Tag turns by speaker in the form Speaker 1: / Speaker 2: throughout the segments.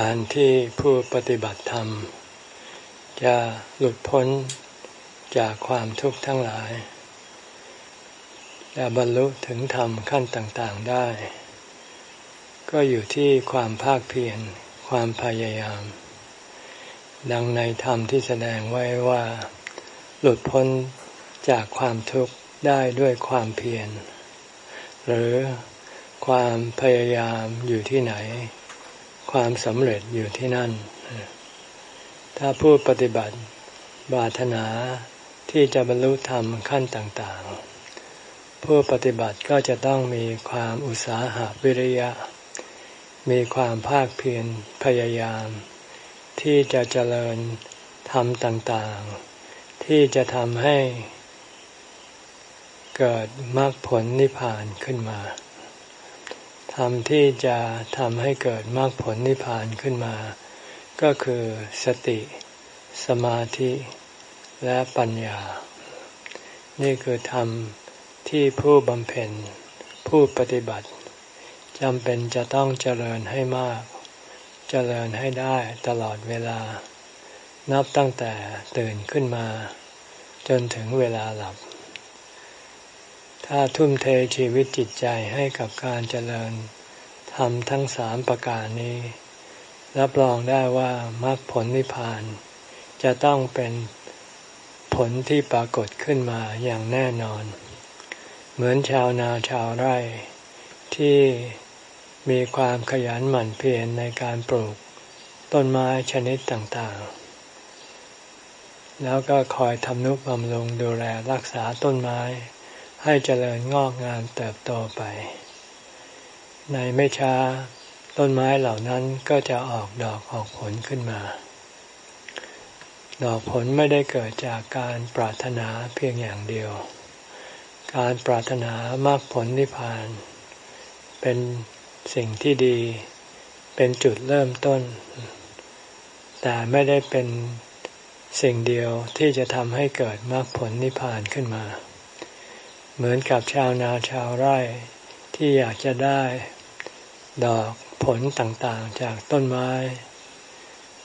Speaker 1: การที่ผู้ปฏิบัติธรรม จะหลุดพ้นจากความทุกข์ทั้งหลายและบรรลุถึงธรรมขั้นต่างๆได้ ก็อยู่ที่ความภาคเพียรความพยายาม ดังในธรรมที่แสดงไว้ว่า หลุดพ้นจากความทุกข์ได้ด้วยความเพียร หรือความพยายามอยู่ที่ไหน ความสำเร็จอยู่ที่นั่น ถ้าผู้ปฏิบัติบาถนาที่จะบรรลุธรรมขั้นต่างๆ ผู้ปฏิบัติก็จะต้องมีความอุตสาหะวิริยะ มีความภาคเพียรพยายาม ที่จะเจริญธรรมต่างๆ ที่จะทำให้เกิดมรรคผลนิพพานขึ้นมา ธรรมที่จะทำให้เกิดมรรคผลนิพพานขึ้นมา ก็คือสติ สมาธิและปัญญา นี่คือธรรมที่ผู้บำเพ็ญ ผู้ปฏิบัติจำเป็นจะต้องเจริญให้มาก เจริญให้ได้ตลอดเวลา นับตั้งแต่ตื่นขึ้นมา จนถึงเวลาหลับ ถ้าทุ่มเทชีวิตจิตใจให้กับการเจริญทำทั้งสามประการนี้ รับรองได้ว่ามรรคผลนิพพาน จะต้องเป็นผลที่ปรากฏขึ้นมาอย่างแน่นอน เหมือนชาวนาชาวไร่ ที่มีความขยันหมั่นเพียรในการปลูกต้นไม้ชนิดต่างๆ แล้วก็คอยทำนุบำรุงดูแลรักษาต้นไม้ ให้เจริญงอกงามเติบโตไป ในไม่ช้าต้นไม้เหล่านั้นก็จะออกดอกออกผลขึ้นมา ดอกผลไม่ได้เกิดจากการปรารถนาเพียงอย่างเดียว การปรารถนามากผลนิพพาน เป็นสิ่งที่ดี เป็นจุดเริ่มต้น แต่ไม่ได้เป็นสิ่งเดียวที่จะทำให้เกิดมรรคผลนิพพานขึ้นมา เหมือนกับชาวนาชาวไร่ที่อยากจะได้ดอกผลต่างๆจากต้นไม้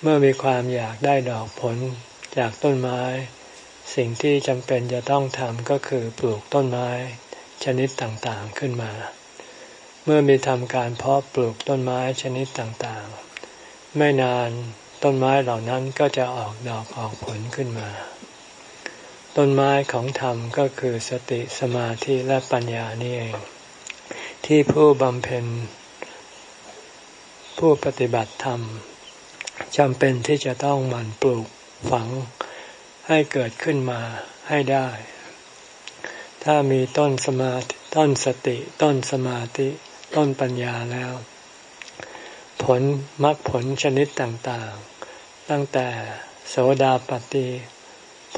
Speaker 1: เมื่อมีความอยากได้ดอกผลจากต้นไม้ สิ่งที่จำเป็นจะต้องทำก็คือปลูกต้นไม้ชนิดต่างๆขึ้นมา เมื่อมีทำการเพาะปลูกต้นไม้ชนิดต่างๆ ไม่นานต้นไม้เหล่านั้นก็จะออกดอกออกผลขึ้นมา ต้นไม้ของธรรมก็คือสติสมาธิและปัญญานี่เอง ที่ผู้บำเพ็ญ ผู้ปฏิบัติธรรมจำเป็นที่จะต้องหมั่นปลูกฝังให้เกิดขึ้นมาให้ได้ ถ้ามีต้นสมาธิต้นสติ ต้นสมาธิ ต้นปัญญาแล้ว ผลมรรคผลชนิดต่างๆ ตั้งแต่โสดาปฏิ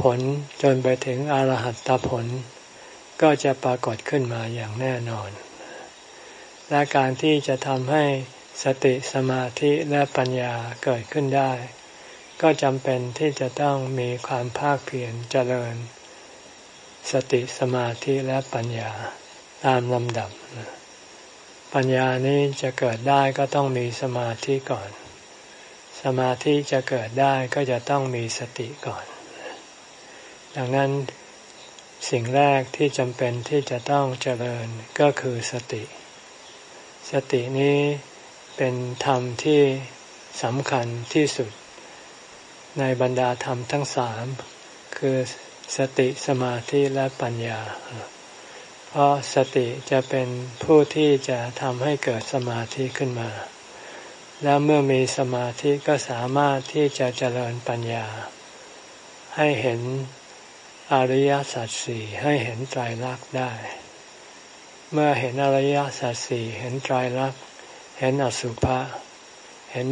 Speaker 1: ผลจนไปถึงอรหัตตผล ก็จะปรากฏขึ้นมาอย่างแน่นอน และการที่จะทำให้สติสมาธิและปัญญาเกิดขึ้นได้ ก็จำเป็นที่จะต้องมีความภาคเพียรเจริญ สติสมาธิและปัญญาตามลำดับ ปัญญานี้จะเกิดได้ก็ต้องมีสมาธิก่อน สมาธิจะเกิดได้ก็จะต้องมีสติก่อน ดังนั้นสิ่งแรกที่จำเป็นที่จะต้องเจริญก็คือสติ สตินี้เป็นธรรมที่สำคัญที่สุด ในบรรดาธรรมทั้งสาม คือสติสมาธิและปัญญา เพราะสติจะเป็นผู้ที่จะทำให้เกิดสมาธิขึ้นมา แล้วเมื่อมีสมาธิก็สามารถที่จะเจริญปัญญา ให้เห็น อริยสัจสี่ให้เห็นไตรลักษณ์ได้ เมื่อเห็นอริยสัจสี่เห็นไตรลักษณ์เห็นอสุภะเห็น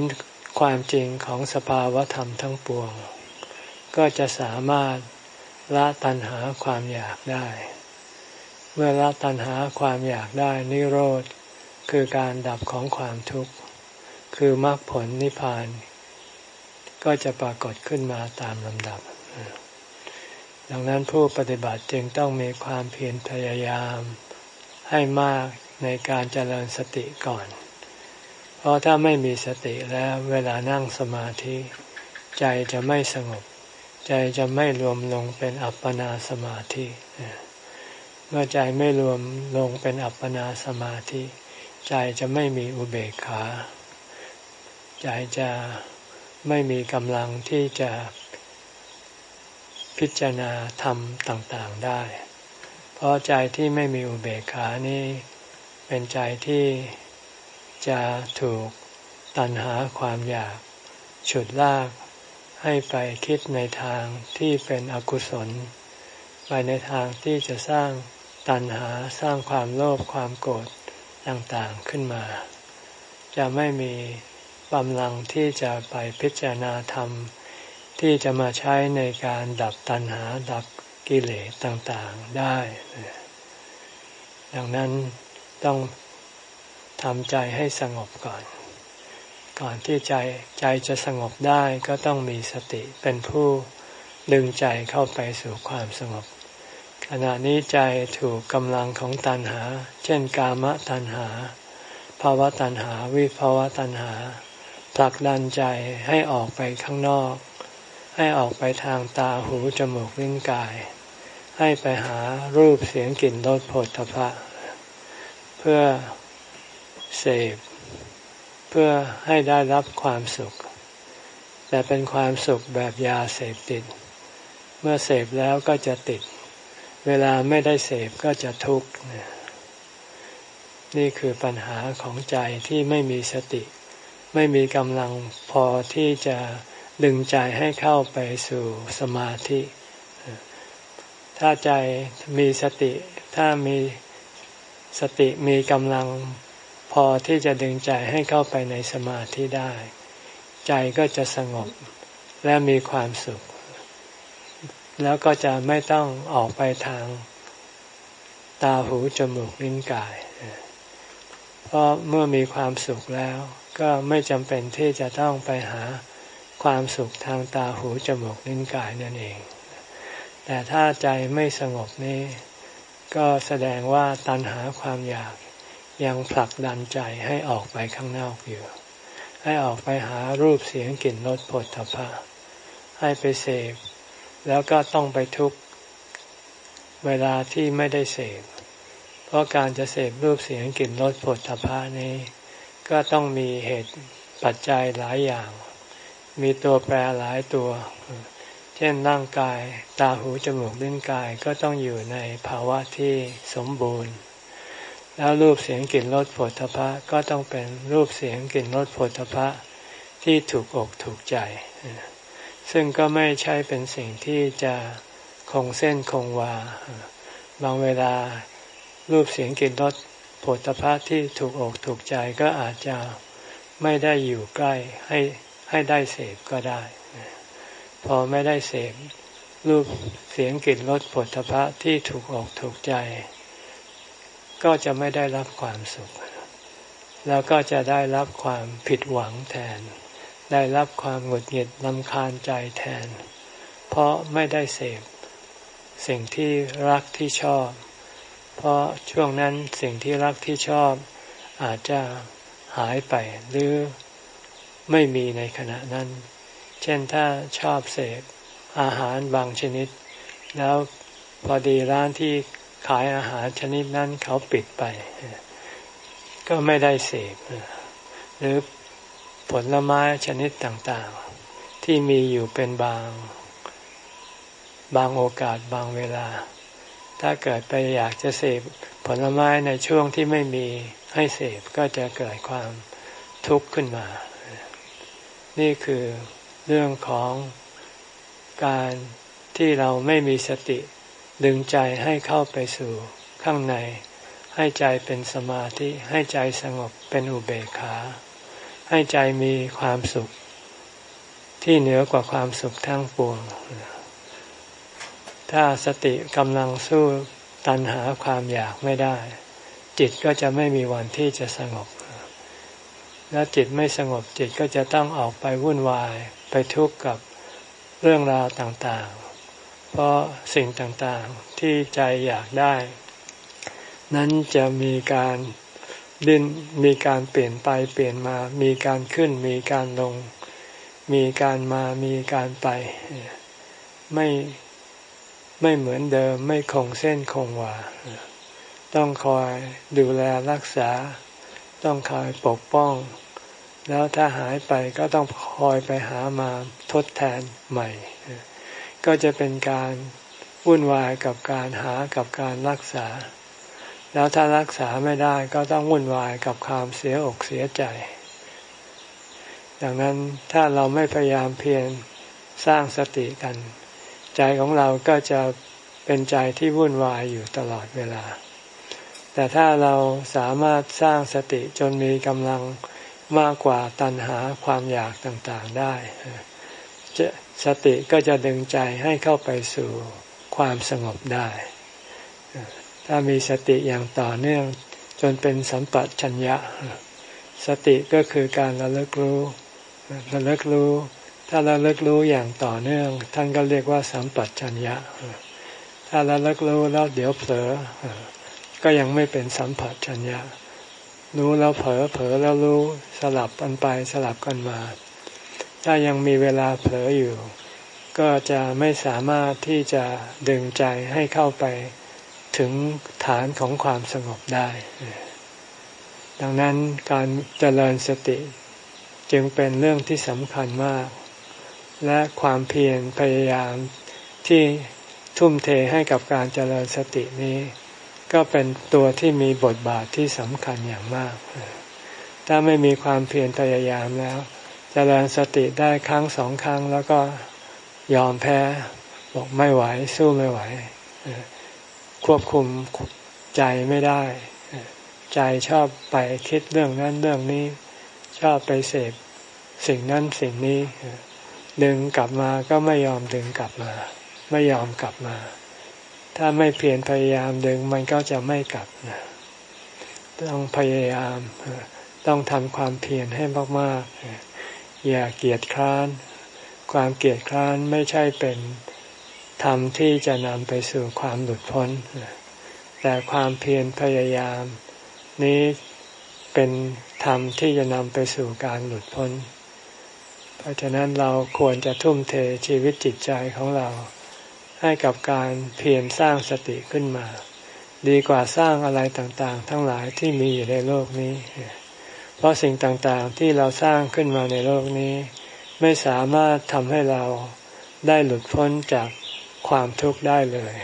Speaker 1: ความจริงของสภาวธรรมทั้งปวง ก็จะสามารถละตัณหาความอยากได้ เมื่อละตัณหาความอยากได้นิโรธ คือการดับของความทุกข์ คือมรรคผลนิพพาน ก็จะปรากฏขึ้นมาตามลำดับ ดังนั้นผู้ปฏิบัติจึงต้องมีความเพียรพยายามให้มากในการเจริญสติก่อน เพราะถ้าไม่มีสติแล้วเวลานั่งสมาธิ ใจจะไม่สงบ ใจจะไม่รวมลงเป็นอัปปนาสมาธิ เมื่อใจไม่รวมลงเป็นอัปปนาสมาธิ ใจจะไม่มีอุเบกขา ใจจะไม่มีกำลังที่จะ พิจารณาธรรมต่างๆได้ เพราะใจที่ไม่มีอุเบกขานี้เป็นใจที่จะถูกตันหาความอยากฉุดลากให้ไปคิดในทางที่เป็นอกุศล ไปในทางที่จะสร้างตันหาสร้างความโลภความโกรธต่างๆขึ้นมา จะไม่มีกำลังที่จะไปพิจารณาธรรม ที่จะมาใช้ในการดับตัณหาดับกิเลสต่างๆได้ ดังนั้นต้องทำใจให้สงบก่อน ก่อนที่ใจใจจะสงบได้ก็ต้องมีสติเป็นผู้ดึงใจเข้าไปสู่ความสงบ ขณะนี้ใจถูกกำลังของตัณหา เช่นกามตัณหาภาวะตัณหา วิภาวะตัณหาผลักดันใจให้ออกไปข้างนอก ให้ออกไปทางตาหูจมูกลิ้นกาย ให้ไปหารูปเสียงกลิ่นรสผลทพะ เพื่อเสพเพื่อให้ได้รับความสุข แต่เป็นความสุขแบบยาเสพติด เมื่อเสพแล้วก็จะติด เวลาไม่ได้เสพก็จะทุกข์นี่คือปัญหาของใจที่ไม่มีสติ ไม่มีกำลังพอที่จะ ดึงใจให้เข้าไปสู่สมาธิ ถ้าใจมีสติ ถ้ามีสติมีกำลังพอที่จะดึงใจให้เข้าไปในสมาธิได้ ใจก็จะสงบและมีความสุข แล้วก็จะไม่ต้องออกไปทางตาหูจมูกลิ้นกาย เพราะเมื่อมีความสุขแล้ว ก็ไม่จำเป็นที่จะต้องไปหา ความสุขทางตาหูจมูกลิ้นกายนั่นเอง แต่ถ้าใจไม่สงบนี้ ก็แสดงว่าตัณหาความอยากยังผลักดันใจให้ออกไปข้างนอกอยู่ ให้ออกไปหารูปเสียงกลิ่นรสผลตภะให้ไปเสพแล้วก็ต้องไปทุกข์เวลาที่ไม่ได้เสพเพราะการจะเสพรูปเสียงกลิ่นรสผลตภะนี้ ก็ต้องมีเหตุปัจจัยหลายอย่าง มีตัวแปรหลายตัว เช่นร่างกายตาหูจมูกลิ้นกายก็ต้องอยู่ในภาวะที่สมบูรณ์ แล้วรูปเสียงกลิ่นรสผลทพะก็ต้องเป็นรูปเสียงกลิ่นรสผลทพะที่ถูกอกถูกใจ ซึ่งก็ไม่ใช่เป็นสิ่งที่จะคงเส้นคงวา บางเวลารูปเสียงกลิ่นรสผลทพะที่ถูกอกถูกใจก็อาจจะไม่ได้อยู่ใกล้ให้ ให้ได้เสพก็ได้ พอไม่ได้เสพรูปเสียงกลิ่นรสผลทพะที่ถูกอกถูกใจ ก็จะไม่ได้รับความสุข แล้วก็จะได้รับความผิดหวังแทน ได้รับความหงุดหงิดลำคาญใจแทน เพราะไม่ได้เสพสิ่งที่รักที่ชอบ เพราะช่วงนั้นสิ่งที่รักที่ชอบอาจจะหายไปหรือ ไม่มีในขณะนั้น เช่นถ้าชอบเสพอาหารบางชนิด แล้วพอดีร้านที่ขายอาหารชนิดนั้นเขาปิดไป ก็ไม่ได้เสพหรือผลไม้ชนิดต่างๆ ที่มีอยู่เป็นบาง บางโอกาสบางเวลา ถ้าเกิดไปอยากจะเสพผลไม้ในช่วงที่ไม่มีให้เสพก็จะเกิดความทุกข์ขึ้นมา นี่คือเรื่องของการที่เราไม่มีสติ ดึงใจให้เข้าไปสู่ข้างใน ให้ใจเป็นสมาธิให้ใจสงบเป็นอุเบกขา ให้ใจมีความสุข ที่เหนือกว่าความสุขทั้งปวง ถ้าสติกำลังสู้ตันหาความอยากไม่ได้ จิตก็จะไม่มีวันที่จะสงบ แล้วจิตไม่สงบจิตก็จะต้องออกไปวุ่นวายไปทุกข์กับเรื่องราวต่างๆ เพราะสิ่งต่างๆที่ใจอยากได้ นั้นจะมีการดิ้นมีการเปลี่ยนไปเปลี่ยนมา มีการขึ้นมีการลง มีการมามีการไป ไม่ไม่เหมือนเดิมไม่คงเส้นคงวาต้องคอยดูแลรักษา ต้องคอยปกป้อง แล้วถ้าหายไปก็ต้องคอยไปหามาทดแทนใหม่ ก็จะเป็นการวุ่นวายกับการหากับการรักษา แล้วถ้ารักษาไม่ได้ก็ต้องวุ่นวายกับความเสียอกเสียใจ ดังนั้นถ้าเราไม่พยายามเพียรสร้างสติกัน ใจของเราก็จะเป็นใจที่วุ่นวายอยู่ตลอดเวลา แต่ถ้าเราสามารถสร้างสติจนมีกำลังมากกว่าตัณหาความอยากต่างๆได้สติก็จะดึงใจให้เข้าไปสู่ความสงบได้ ถ้ามีสติอย่างต่อเนื่องจนเป็นสัมปชัญญะ สติก็คือการระลึกรู้ระลึกรู้ ถ้าระลึกรู้อย่างต่อเนื่อง ท่านก็เรียกว่าสัมปชัญญะ ถ้าระลึกรู้แล้วเดี๋ยวเผลอ ก็ยังไม่เป็นสัมปชัญญะรู้แล้วเผลอเผลอแล้วรู้สลับกันไปสลับกันมา ถ้ายังมีเวลาเผลออยู่ ก็จะไม่สามารถที่จะดึงใจให้เข้าไปถึงฐานของความสงบได้ ดังนั้นการเจริญสติจึงเป็นเรื่องที่สำคัญมาก และความเพียรพยายามที่ทุ่มเทให้กับการเจริญสตินี้ ก็เป็นตัวที่มีบทบาทที่สำคัญอย่างมาก ถ้าไม่มีความเพียรพยายามแล้วจเจริญสติได้ครั้งสองครั้งแล้วก็ยอมแพ้บอกไม่ไหวสู้ไม่ไหว ควบคุมใจไม่ได้ ใจชอบไปคิดเรื่องนั้นเรื่องนี้ ชอบไปเสพสิ่งนั้นสิ่งนี้ ดึงกลับมาก็ไม่ยอมดึงกลับมา ไม่ยอมกลับมา ถ้าไม่เพียรพยายามดึงมันก็จะไม่กลับนะต้องพยายาม ต้องทำความเพียรให้มากๆ อย่าเกียจคร้าน ความเกียดคร้านไม่ใช่เป็นธรรมที่จะนำไปสู่ความหลุดพ้น แต่ความเพียรพยายาม นี้เป็นธรรมที่จะนำไปสู่การหลุดพ้น เพราะฉะนั้นเราควรจะทุ่มเทชีวิตจิตใจของเรา ให้กับการเพียรสร้างสติขึ้นมา ดีกว่าสร้างอะไรต่างๆ ทั้งหลายที่มีอยู่ในโลกนี้ เพราะสิ่งต่างๆที่เราสร้างขึ้นมาในโลกนี้ ไม่สามารถทำให้เราได้หลุดพ้นจากความทุกข์ได้เลย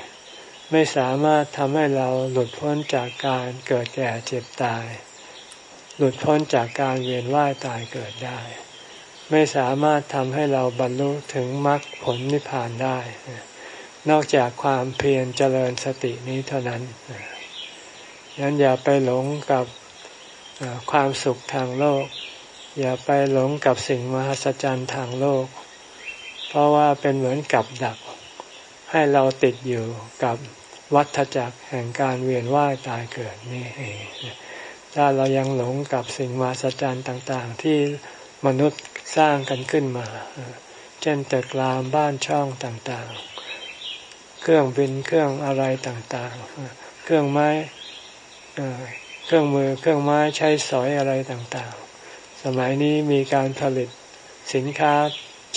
Speaker 1: ไม่สามารถทำให้เราหลุดพ้นจากการเกิดแก่เจ็บตาย หลุดพ้นจากการเวียนว่ายตายเกิดได้ ไม่สามารถทำให้เราบรรลุถึงมรรคผลนิพพานได้ นอกจากความเพียรเจริญสตินี้เท่านั้นยันอย่าไปหลงกับความสุขทางโลก อย่าไปหลงกับสิ่งมหัศจรรย์ทางโลก เพราะว่าเป็นเหมือนกับดัก ให้เราติดอยู่กับวัฏจักรแห่งการเวียนว่ายตายเกิดนี่เองถ้าเรายังหลงกับสิ่งมหัศจรรย์ต่าง ๆ ที่มนุษย์สร้างกันขึ้นมา เช่นตึกรามบ้านช่องต่าง ๆ เครื่องบินเครื่องอะไรต่างๆ เครื่องไม้เครื่องมือเครื่องไม้ใช้สอยอะไรต่างๆ สมัยนี้มีการผลิตสินค้า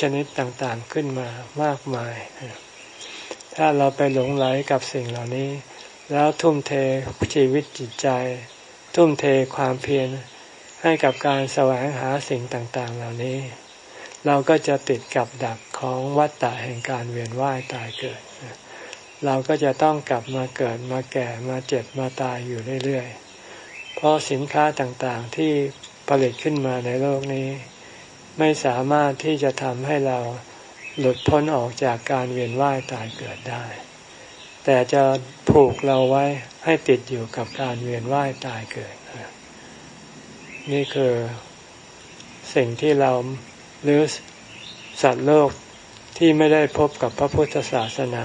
Speaker 1: ชนิดต่างๆขึ้นมามากมาย ถ้าเราไปหลงไหลกับสิ่งเหล่านี้ แล้วทุ่มเทชีวิตจิตใจ ทุ่มเทความเพียรให้กับการแสวงหาสิ่งต่างๆ เหล่านี้ เราก็จะติดกับดักของวัฏฏะแห่งการเวียนว่ายตายเกิด เราก็จะต้องกลับมาเกิดมาแก่มาเจ็บมาตายอยู่เรื่อยๆ เพราะสินค้าต่างๆที่ผลิตขึ้นมาในโลกนี้ ไม่สามารถที่จะทำให้เราหลุดพ้นออกจากการเวียนว่ายตายเกิดได้ แต่จะผูกเราไว้ให้ติดอยู่กับการเวียนว่ายตายเกิด นี่คือสิ่งที่เราหรือสัตว์โลกที่ไม่ได้พบกับพระพุทธศาสนา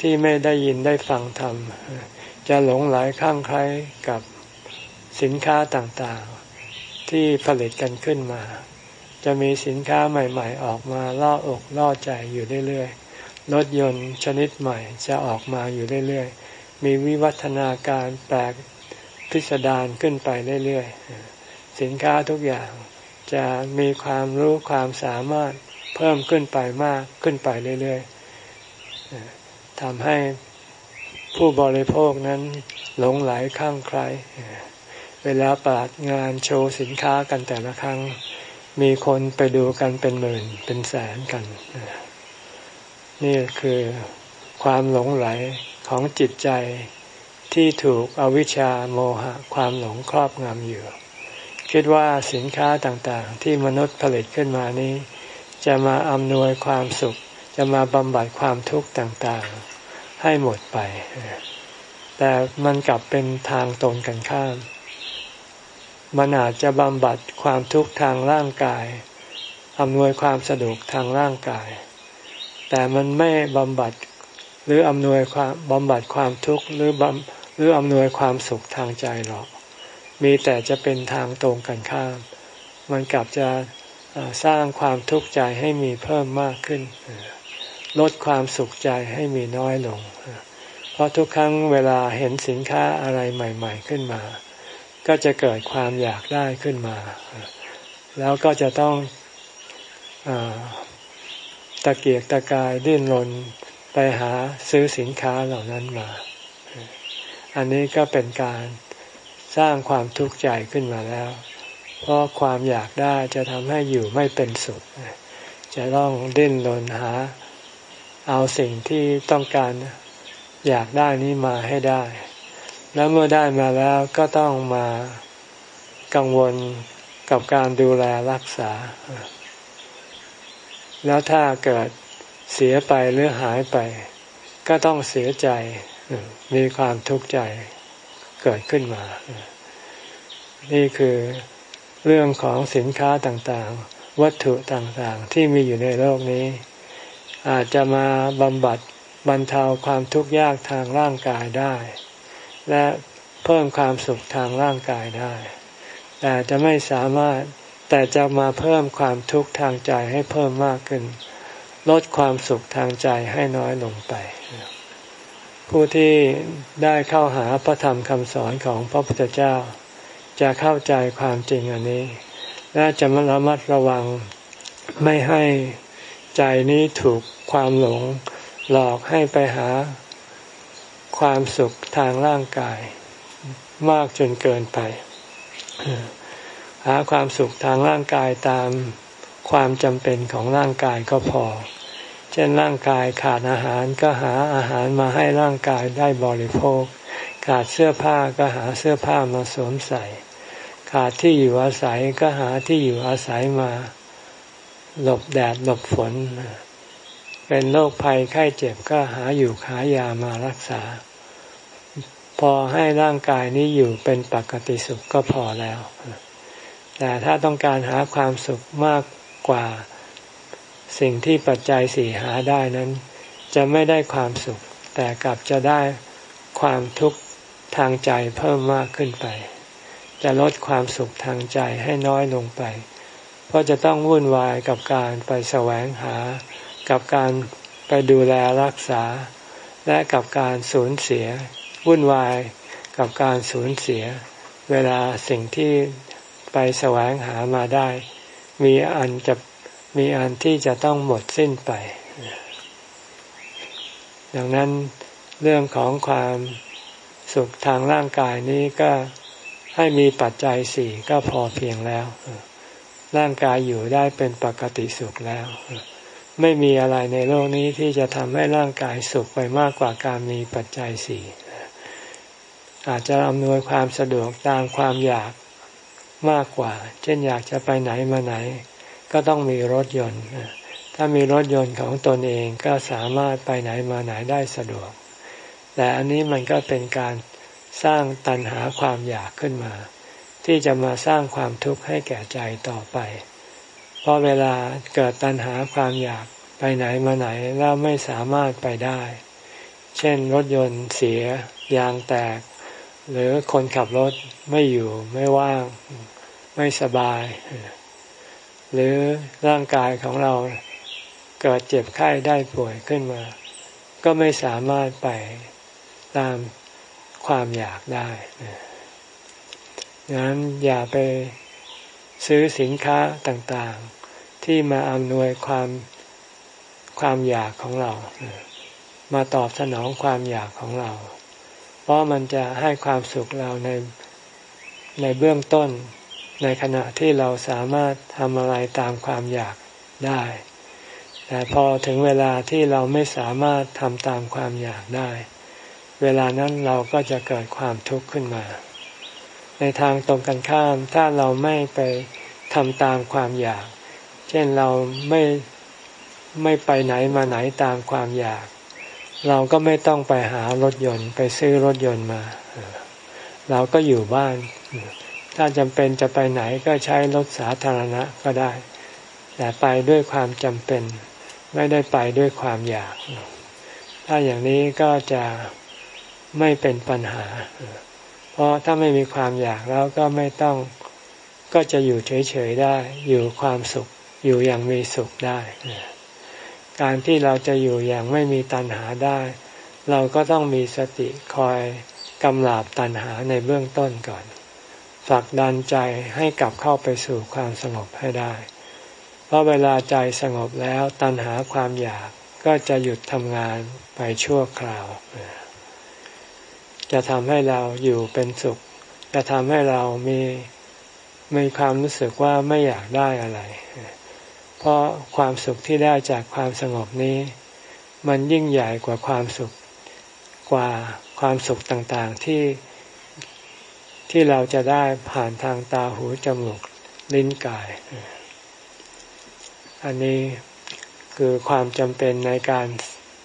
Speaker 1: ที่ไม่ได้ยินได้ฟังธรรม จะหลงไหลข้างใครกับสินค้าต่างๆ ที่ผลิตกันขึ้นมา จะมีสินค้าใหม่ ๆ ออกมาล่ออกล่อใจอยู่เรื่อยๆรถยนต์ชนิดใหม่จะออกมาอยู่เรื่อยๆ มีวิวัฒนาการแปลกพิสดารขึ้นไปเรื่อยๆ สินค้าทุกอย่างจะมีความรู้ความสามารถเพิ่มขึ้นไปมากขึ้นไปเรื่อยๆ ทำให้ผู้บริโภคนั้นหลงไหลข้างใคร เวลาปาดงานโชว์สินค้ากันแต่ละครั้ง มีคนไปดูกันเป็นหมื่นเป็นแสนกัน นี่คือความหลงไหลของจิตใจที่ถูกอวิชชาโมหะความหลงครอบงำอยู่ คิดว่าสินค้าต่างๆ ที่มนุษย์ผลิตขึ้นมานี้ จะมาอำนวยความสุข จะมาบำบัดความทุกข์ต่างๆ ให้หมดไป แต่มันกลับเป็นทางตรงกันข้าม มันอาจจะบำบัดความทุกข์ทางร่างกายอำนวยความสะดวกทางร่างกาย แต่มันไม่บำบัดหรืออำนวยความบำบัดความทุกข์หรือบำหรืออำนวยความสุขทางใจหรอก มีแต่จะเป็นทางตรงกันข้าม มันกลับจะสร้างความทุกข์ใจให้มีเพิ่มมากขึ้น ลดความสุขใจให้มีน้อยลง เพราะทุกครั้งเวลาเห็นสินค้าอะไรใหม่ ๆขึ้นมา ก็จะเกิดความอยากได้ขึ้นมา แล้วก็จะต้องอตะเกียกตะกายดิ้นรนไปหาซื้อสินค้าเหล่านั้นมา อันนี้ก็เป็นการสร้างความทุกข์ใจขึ้นมาแล้ว เพราะความอยากได้จะทำให้อยู่ไม่เป็นสุข จะต้องดิ้นรนหา เอาสิ่งที่ต้องการอยากได้นี้มาให้ได้ แล้วเมื่อได้มาแล้วก็ต้องมากังวลกับการดูแลรักษา แล้วถ้าเกิดเสียไปหรือหายไป ก็ต้องเสียใจ มีความทุกข์ใจเกิดขึ้นมา นี่คือเรื่องของสินค้าต่างๆ วัตถุต่างๆ ที่มีอยู่ในโลกนี้ อาจจะมาบำบัดบรรเทาความทุกข์ยากทางร่างกายได้ และเพิ่มความสุขทางร่างกายได้ แต่จะไม่สามารถแต่จะมาเพิ่มความทุกข์ทางใจให้เพิ่มมากขึ้น ลดความสุขทางใจให้น้อยลงไป ผู้ที่ได้เข้าหาพระธรรมคำสอนของพระพุทธเจ้า จะเข้าใจความจริงอันนี้ และจะระมัดระวังไม่ให้ใจนี้ถูก ความหลง หลอกให้ไปหาความสุขทางร่างกาย มากจนเกินไป หาความสุขทางร่างกายตามความจำเป็นของร่างกายก็พอ เช่นร่างกายขาดอาหารก็หาอาหารมาให้ร่างกายได้บริโภค ขาดเสื้อผ้าก็หาเสื้อผ้ามาสวมใส่ ขาดที่อยู่อาศัยก็หาที่อยู่อาศัยมา หลบแดดหลบฝน เป็นโรคภัยไข้เจ็บก็หาอยู่ขายามารักษา พอให้ร่างกายนี้อยู่เป็นปกติสุขก็พอแล้ว แต่ถ้าต้องการหาความสุขมากกว่าสิ่งที่ปัจจัยสี่หาได้นั้น จะไม่ได้ความสุข แต่กลับจะได้ความทุกข์ทางใจเพิ่มมากขึ้นไป จะลดความสุขทางใจให้น้อยลงไป เพราะจะต้องวุ่นวายกับการไปแสวงหา กับการไปดูแลรักษา และกับการสูญเสีย วุ่นวายกับการสูญเสีย เวลาสิ่งที่ไปแสวงหามาได้ มีอันจะมีอันที่จะต้องหมดสิ้นไป ดังนั้นเรื่องของความสุขทางร่างกายนี้ก็ให้มีปัจจัยสี่ก็พอเพียงแล้ว ร่างกายอยู่ได้เป็นปกติสุขแล้ว ไม่มีอะไรในโลกนี้ที่จะทำให้ร่างกายสุขไปมากกว่าการมีปัจจัยสี่อาจจะอำนวยความสะดวกตามความอยากมากกว่า เช่นอยากจะไปไหนมาไหน ก็ต้องมีรถยนต์ ถ้ามีรถยนต์ของตนเองก็สามารถไปไหนมาไหนได้สะดวก แต่อันนี้มันก็เป็นการสร้างตันหาความอยากขึ้นมา ที่จะมาสร้างความทุกข์ให้แก่ใจต่อไป เพราะเวลาเกิดตันหาความอยากไปไหนมาไหนแล้วไม่สามารถไปได้ เช่นรถยนต์เสียยางแตก หรือคนขับรถไม่อยู่ไม่ว่าง ไม่สบาย หรือร่างกายของเราเกิดเจ็บไข้ได้ป่วยขึ้นมา ก็ไม่สามารถไปตามความอยากได้งั้นอย่าไป ซื้อสินค้าต่างๆ ที่มาอำนวยความความอยากของเรา มาตอบสนองความอยากของเรา เพราะมันจะให้ความสุขเราในในเบื้องต้น ในขณะที่เราสามารถทำอะไรตามความอยากได้ แต่พอถึงเวลาที่เราไม่สามารถทำตามความอยากได้ เวลานั้นเราก็จะเกิดความทุกข์ขึ้นมา ในทางตรงกันข้าม ถ้าเราไม่ไปทำตามความอยาก เช่นเราไม่ไม่ไปไหนมาไหนตามความอยาก เราก็ไม่ต้องไปหารถยนต์ไปซื้อรถยนต์มา เราก็อยู่บ้าน ถ้าจำเป็นจะไปไหนก็ใช้รถสาธารณะก็ได้ แต่ไปด้วยความจำเป็น ไม่ได้ไปด้วยความอยาก ถ้าอย่างนี้ก็จะไม่เป็นปัญหา เพราะถ้าไม่มีความอยากแล้วก็ไม่ต้องก็จะอยู่เฉยๆได้ อยู่ความสุข อยู่อย่างมีสุขได้ การที่เราจะอยู่อย่างไม่มีตัณหาได้ เราก็ต้องมีสติคอยกำลาบตัณหาในเบื้องต้นก่อนฝากดันใจให้กลับเข้าไปสู่ความสงบให้ได้ เพราะเวลาใจสงบแล้วตัณหาความอยากก็จะหยุดทำงานไปชั่วคราว จะทำให้เราอยู่เป็นสุข จะทำให้เรามีมีความรู้สึกว่าไม่อยากได้อะไร เพราะความสุขที่ได้จากความสงบนี้ มันยิ่งใหญ่กว่าความสุขกว่าความสุขต่างๆที่ที่เราจะได้ผ่านทางตาหูจมูกลิ้นกาย อันนี้คือความจำเป็นในการ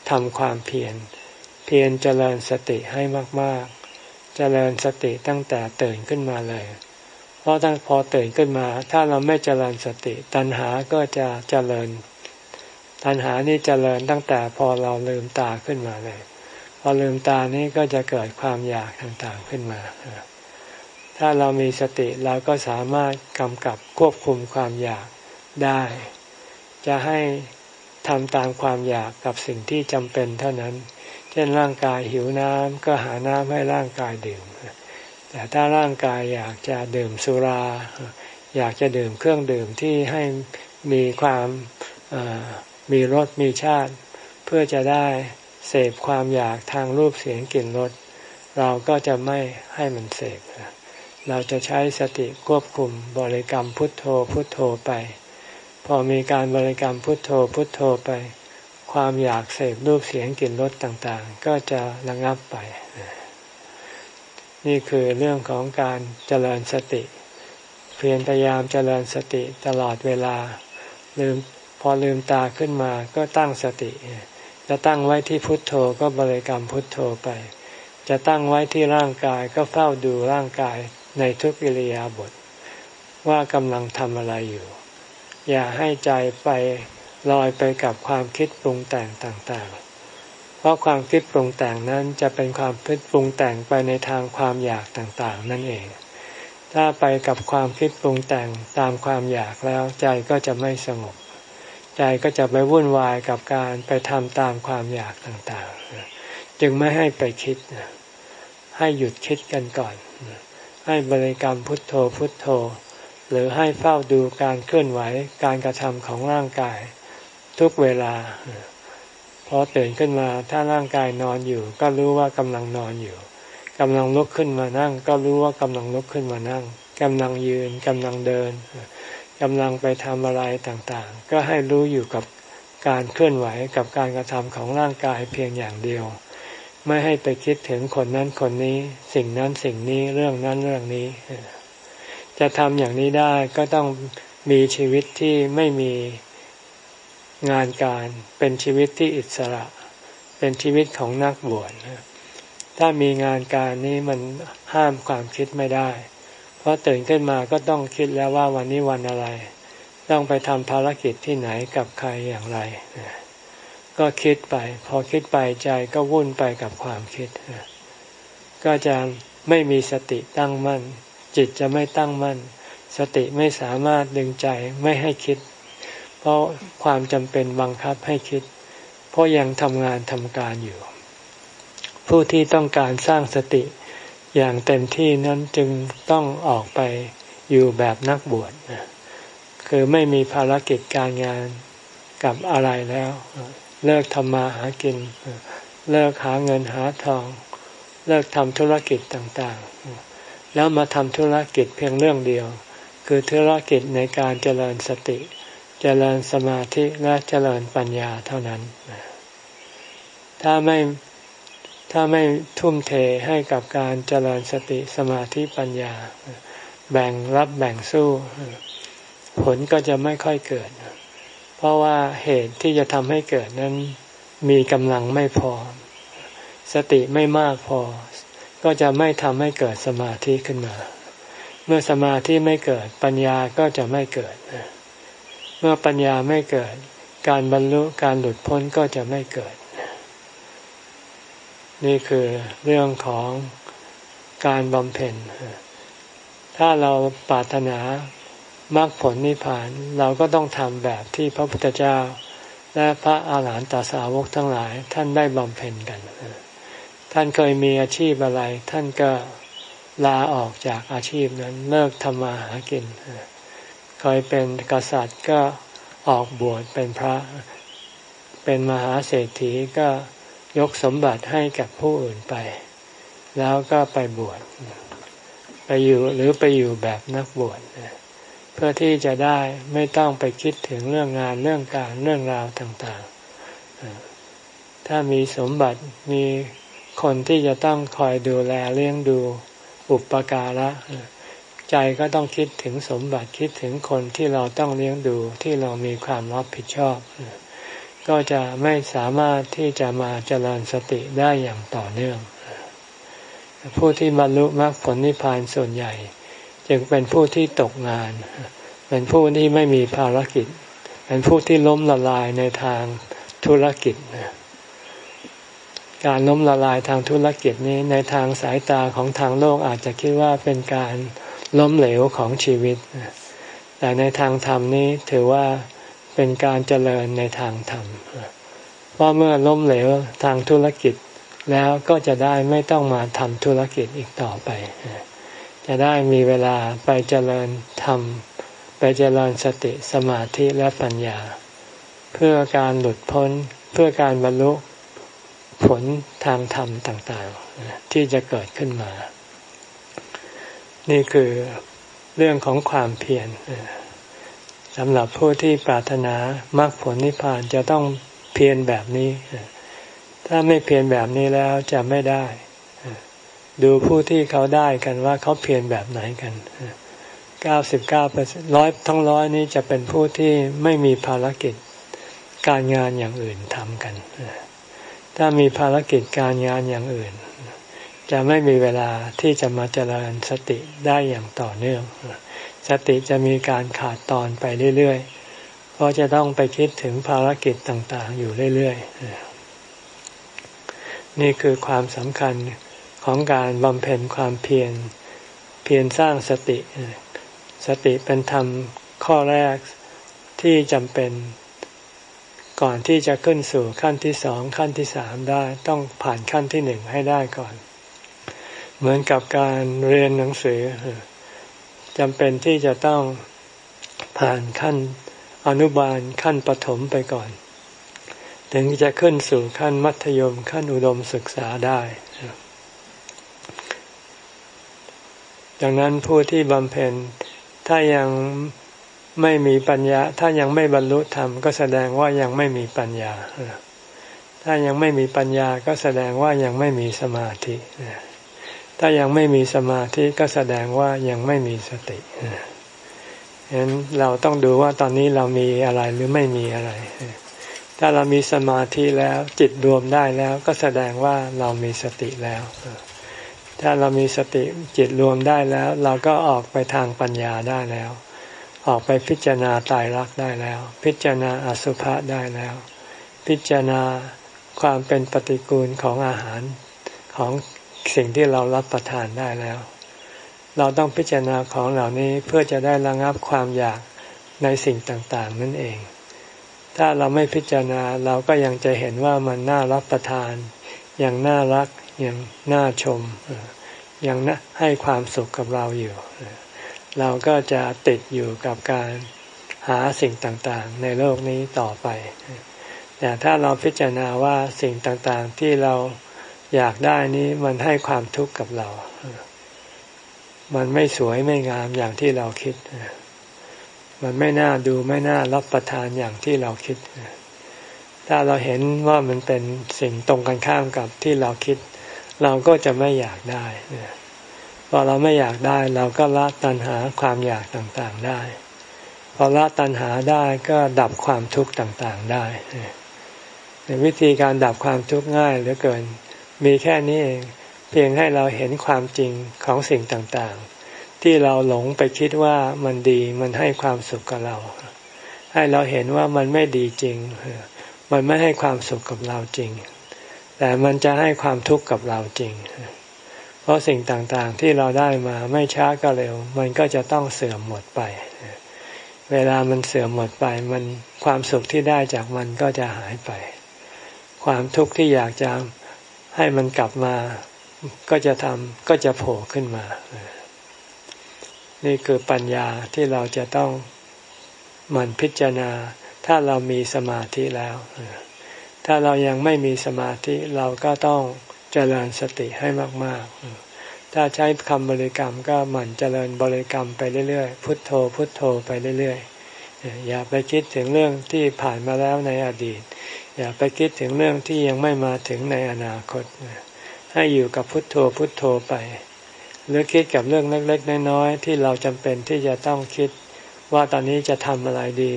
Speaker 1: ทำความเพียร เพียรเจริญสติให้มาก ๆ เจริญสติตั้งแต่ตื่นขึ้นมาเลย เพราะตั้งพอตื่นขึ้นมา ถ้าเราไม่เจริญสติ ตัณหาก็จะเจริญ ตัณหานี่เจริญตั้งแต่พอเราลืมตาขึ้นมาเลย พอลืมตานี่ก็จะเกิดความอยากต่างๆขึ้นมา ถ้าเรามีสติเราก็สามารถกำกับควบคุมความอยากได้ จะให้ทำตามความอยากกับสิ่งที่จำเป็นเท่านั้น เช่นร่างกายหิวน้ำก็หาน้ำให้ร่างกายดื่ม แต่ถ้าร่างกายอยากจะดื่มสุรา อยากจะดื่มเครื่องดื่มที่ให้มีความมีรสมีชาติ เพื่อจะได้เสพความอยากทางรูปเสียงกลิ่นรสเราก็จะไม่ให้มันเสพเราจะใช้สติควบคุมบริกรรมพุทโธพุทโธไป พอมีการบริกรรมพุทโธพุทโธไป ความอยากเสพรูปเสียงกลิ่นรสต่างๆ ก็จะระงับไป นี่คือเรื่องของการเจริญสติ เพียรพยายามเจริญสติตลอดเวลาลืมพอลืมตาขึ้นมาก็ตั้งสติ จะตั้งไว้ที่พุทโธก็บริกรรมพุทโธไป จะตั้งไว้ที่ร่างกายก็เฝ้าดูร่างกายในทุกอิริยาบถว่ากำลังทำอะไรอยู่ อย่าให้ใจไป ลอยไปกับความคิดปรุงแต่งต่างๆ เพราะความคิดปรุงแต่งนั้นจะเป็นความคิดปรุงแต่งไปในทางความอยากต่างๆ นั่นเอง ถ้าไปกับความคิดปรุงแต่งตามความอยากแล้วใจก็จะไม่สงบ ใจก็จะไปวุ่นวายกับการไปทำตามความอยากต่างๆ จึงไม่ให้ไปคิด ให้หยุดคิดกันก่อน ให้บริกรรมพุทโธพุทโธหรือให้เฝ้าดูการเคลื่อนไหวการกระทำของร่างกาย ทุกเวลา พอตื่นขึ้นมาถ้าร่างกายนอนอยู่ ก็รู้ว่ากำลังนอนอยู่กำลังลุกขึ้นมานั่ง ก็รู้ว่ากำลังลุกขึ้นมานั่งกำลังยืนกำลังเดินกำลังไปทำอะไรต่างๆ ก็ให้รู้อยู่กับการเคลื่อนไหวกับการกระทำของร่างกายเพียงอย่างเดียว ไม่ให้ไปคิดถึงคนนั้นคนนี้ สิ่งนั้นสิ่งนี้เรื่องนั้นเรื่องนี้ จะทำอย่างนี้ได้ก็ต้องมีชีวิตที่ไม่มี งานการเป็นชีวิตที่อิสระ เป็นชีวิตของนักบวชถ้ามีงานการนี้มันห้ามความคิดไม่ได้ เพราะตื่นขึ้นมาก็ต้องคิดแล้วว่าวันนี้วันอะไร ต้องไปทำภารกิจที่ไหนกับใครอย่างไร ก็คิดไป พอคิดไปใจก็วุ่นไปกับความคิด ก็จะไม่มีสติตั้งมั่น จิตจะไม่ตั้งมั่น สติไม่สามารถดึงใจไม่ให้คิด เพราะความจำเป็นบังคับให้คิด เพราะยังทำงานทำการอยู่ ผู้ที่ต้องการสร้างสติอย่างเต็มที่นั้นจึงต้องออกไปอยู่แบบนักบวชคือไม่มีภารกิจการงานกับอะไรแล้ว เลิกทำมาหากิน เลิกหาเงินหาทอง เลิกทำธุรกิจต่างๆ แล้วมาทำธุรกิจเพียงเรื่องเดียว คือธุรกิจในการเจริญสติ เจริญสมาธิและเจริญปัญญาเท่านั้น ถ้าไม่ถ้าไม่ทุ่มเทให้กับการเจริญสติสมาธิปัญญา แบ่งรับแบ่งสู้ ผลก็จะไม่ค่อยเกิด เพราะว่าเหตุที่จะทำให้เกิดนั้นมีกำลังไม่พอ สติไม่มากพอ ก็จะไม่ทำให้เกิดสมาธิขึ้นมา เมื่อสมาธิไม่เกิดปัญญาก็จะไม่เกิด มื่อปัญญาไม่เกิด การบรรลุการหลุดพ้นก็จะไม่เกิด นี่คือเรื่องของการบำเพ็ญ ถ้าเราปรารถนามรรคผลนิพพานเราก็ต้องทำแบบที่พระพุทธเจ้า และพระอาหารหันตสาวกทั้งหลายท่านได้บำเพ็ญกัน ท่านเคยมีอาชีพอะไร ท่านก็ลาออกจากอาชีพนั้นเลิกทำมาหากิน เคยเป็นกษัตริย์ก็ออกบวชเป็นพระ เป็นมหาเศรษฐีก็ยกสมบัติให้กับผู้อื่นไป แล้วก็ไปบวชไปอยู่หรือไปอยู่แบบนักบวชเพื่อที่จะได้ไม่ต้องไปคิดถึงเรื่องงานเรื่องการเรื่องราวต่างๆ ถ้ามีสมบัติมีคนที่จะต้องคอยดูแลเลี้ยงดูอุปการะ ใจก็ต้องคิดถึงสมบัติคิดถึงคนที่เราต้องเลี้ยงดูที่เรามีความรับผิดชอบ ก็จะไม่สามารถที่จะมาเจริญสติได้อย่างต่อเนื่อง ผู้ที่บรรลุมรรคผลนิพพานส่วนใหญ่ จึงเป็นผู้ที่ตกงาน เป็นผู้ที่ไม่มีภารกิจ เป็นผู้ที่ล้มละลายในทางธุรกิจการล้มละลายทางธุรกิจนี้ในทางสายตาของทางโลกอาจจะคิดว่าเป็นการ ล้มเหลวของชีวิต แต่ในทางธรรมนี้ถือว่าเป็นการเจริญในทางธรรมเพราะเมื่อล้มเหลวทางธุรกิจแล้วก็จะได้ไม่ต้องมาทำธุรกิจอีกต่อไป จะได้มีเวลาไปเจริญธรรม ไปเจริญสติสมาธิและปัญญา เพื่อการหลุดพ้นเพื่อการบรรลุผลทางธรรมต่างๆ ที่จะเกิดขึ้นมา นี่คือเรื่องของความเพียรสำหรับผู้ที่ปรารถนามรรคผลนิพพานจะต้องเพียรแบบนี้ ถ้าไม่เพียรแบบนี้แล้วจะไม่ได้ ดูผู้ที่เขาได้กันว่าเขาเพียรแบบไหนกันเก้าสิบเก้าเปอร์เซ็นร้อยทั้งร้อยนี้จะเป็นผู้ที่ไม่มีภารกิจการงานอย่างอื่นทำกัน ถ้ามีภารกิจการงานอย่างอื่น จะไม่มีเวลาที่จะมาเจริญสติได้อย่างต่อเนื่อง สติจะมีการขาดตอนไปเรื่อยๆ เพราะจะต้องไปคิดถึงภารกิจต่างๆ อยู่เรื่อยๆ นี่คือความสำคัญของการบำเพ็ญความเพียรเพียรสร้างสติ สติเป็นธรรมข้อแรกที่จำเป็นก่อนที่จะขึ้นสู่ขั้นที่สองขั้นที่สามได้ต้องผ่านขั้นที่หนึ่งให้ได้ก่อน เหมือนกับการเรียนหนังสือจำเป็นที่จะต้องผ่านขั้นอนุบาลขั้นปฐมไปก่อน ถึงจะขึ้นสู่ขั้นมัธยมขั้นอุดมศึกษาได้ดังนั้นผู้ที่บำเพ็ญถ้ายังไม่มีปัญญา ถ้ายังไม่บรรลุธรรมก็แสดงว่ายังไม่มีปัญญา ถ้ายังไม่มีปัญญาก็แสดงว่ายังไม่มีสมาธิ ถ้ายังไม่มีสมาธิก็แสดงว่ายังไม่มีสติฉะนั้นเราต้องดูว่าตอนนี้เรามีอะไรหรือไม่มีอะไร ถ้าเรามีสมาธิแล้วจิตรวมได้แล้วก็แสดงว่าเรามีสติแล้ว ถ้าเรามีสติจิตรวมได้แล้ว เราก็ออกไปทางปัญญาได้แล้ว ออกไปพิจารณาตายรักได้แล้ว พิจารณาอสุภะได้แล้ว พิจารณาความเป็นปฏิกูลของอาหารของ สิ่งที่เรารับประทานได้แล้ว เราต้องพิจารณาของเหล่านี้เพื่อจะได้ระงับความอยากในสิ่งต่างๆ นั่นเอง ถ้าเราไม่พิจารณาเราก็ยังจะเห็นว่ามันน่ารับประทาน อย่างน่ารักอย่างน่าชมยังนะให้ความสุขกับเราอยู่ เราก็จะติดอยู่กับการหาสิ่งต่างๆ ในโลกนี้ต่อไป แต่ถ้าเราพิจารณาว่าสิ่งต่างๆที่เรา อยากได้นี้มันให้ความทุกข์กับเรา มันไม่สวยไม่งามอย่างที่เราคิด มันไม่น่าดูไม่น่ารับประทานอย่างที่เราคิด ถ้าเราเห็นว่ามันเป็นสิ่งตรงกันข้ามกับที่เราคิด เราก็จะไม่อยากได้พอเราไม่อยากได้เราก็ละตัณหาความอยากต่างๆได้พอละตัณหาได้ก็ดับความทุกข์ต่างๆได้ วิธีการดับความทุกข์ง่ายเหลือเกิน มีแค่นี้เอง เพียงให้เราเห็นความจริงของสิ่งต่างๆ ที่เราหลงไปคิดว่ามันดีมันให้ความสุขกับเรา ให้เราเห็นว่ามันไม่ดีจริง มันไม่ให้ความสุขกับเราจริง แต่มันจะให้ความทุกข์กับเราจริง เพราะสิ่งต่างๆที่เราได้มาไม่ช้าก็เร็ว มันก็จะต้องเสื่อมหมดไป เวลามันเสื่อมหมดไป มันความสุขที่ได้จากมันก็จะหายไป ความทุกข์ที่อยากจะ ให้มันกลับมาก็จะทำก็จะโผล่ขึ้นมา นี่คือปัญญาที่เราจะต้องมันพิจารณา ถ้าเรามีสมาธิแล้ว ถ้าเรายังไม่มีสมาธิเราก็ต้องเจริญสติให้มาก ๆ ถ้าใช้คำบริกรรมก็หมั่นเจริญบริกรรมไปเรื่อยๆ พุทโธ พุทโธไปเรื่อยๆ อย่าไปคิดถึงเรื่องที่ผ่านมาแล้วในอดีต อย่าไปคิดถึงเรื่องที่ยังไม่มาถึงในอนาคต ให้อยู่กับพุทโธพุทโธไป หรือคิดกับเรื่องเล็กๆน้อยๆที่เราจำเป็นที่จะต้องคิดว่าตอนนี้จะทำอะไรดี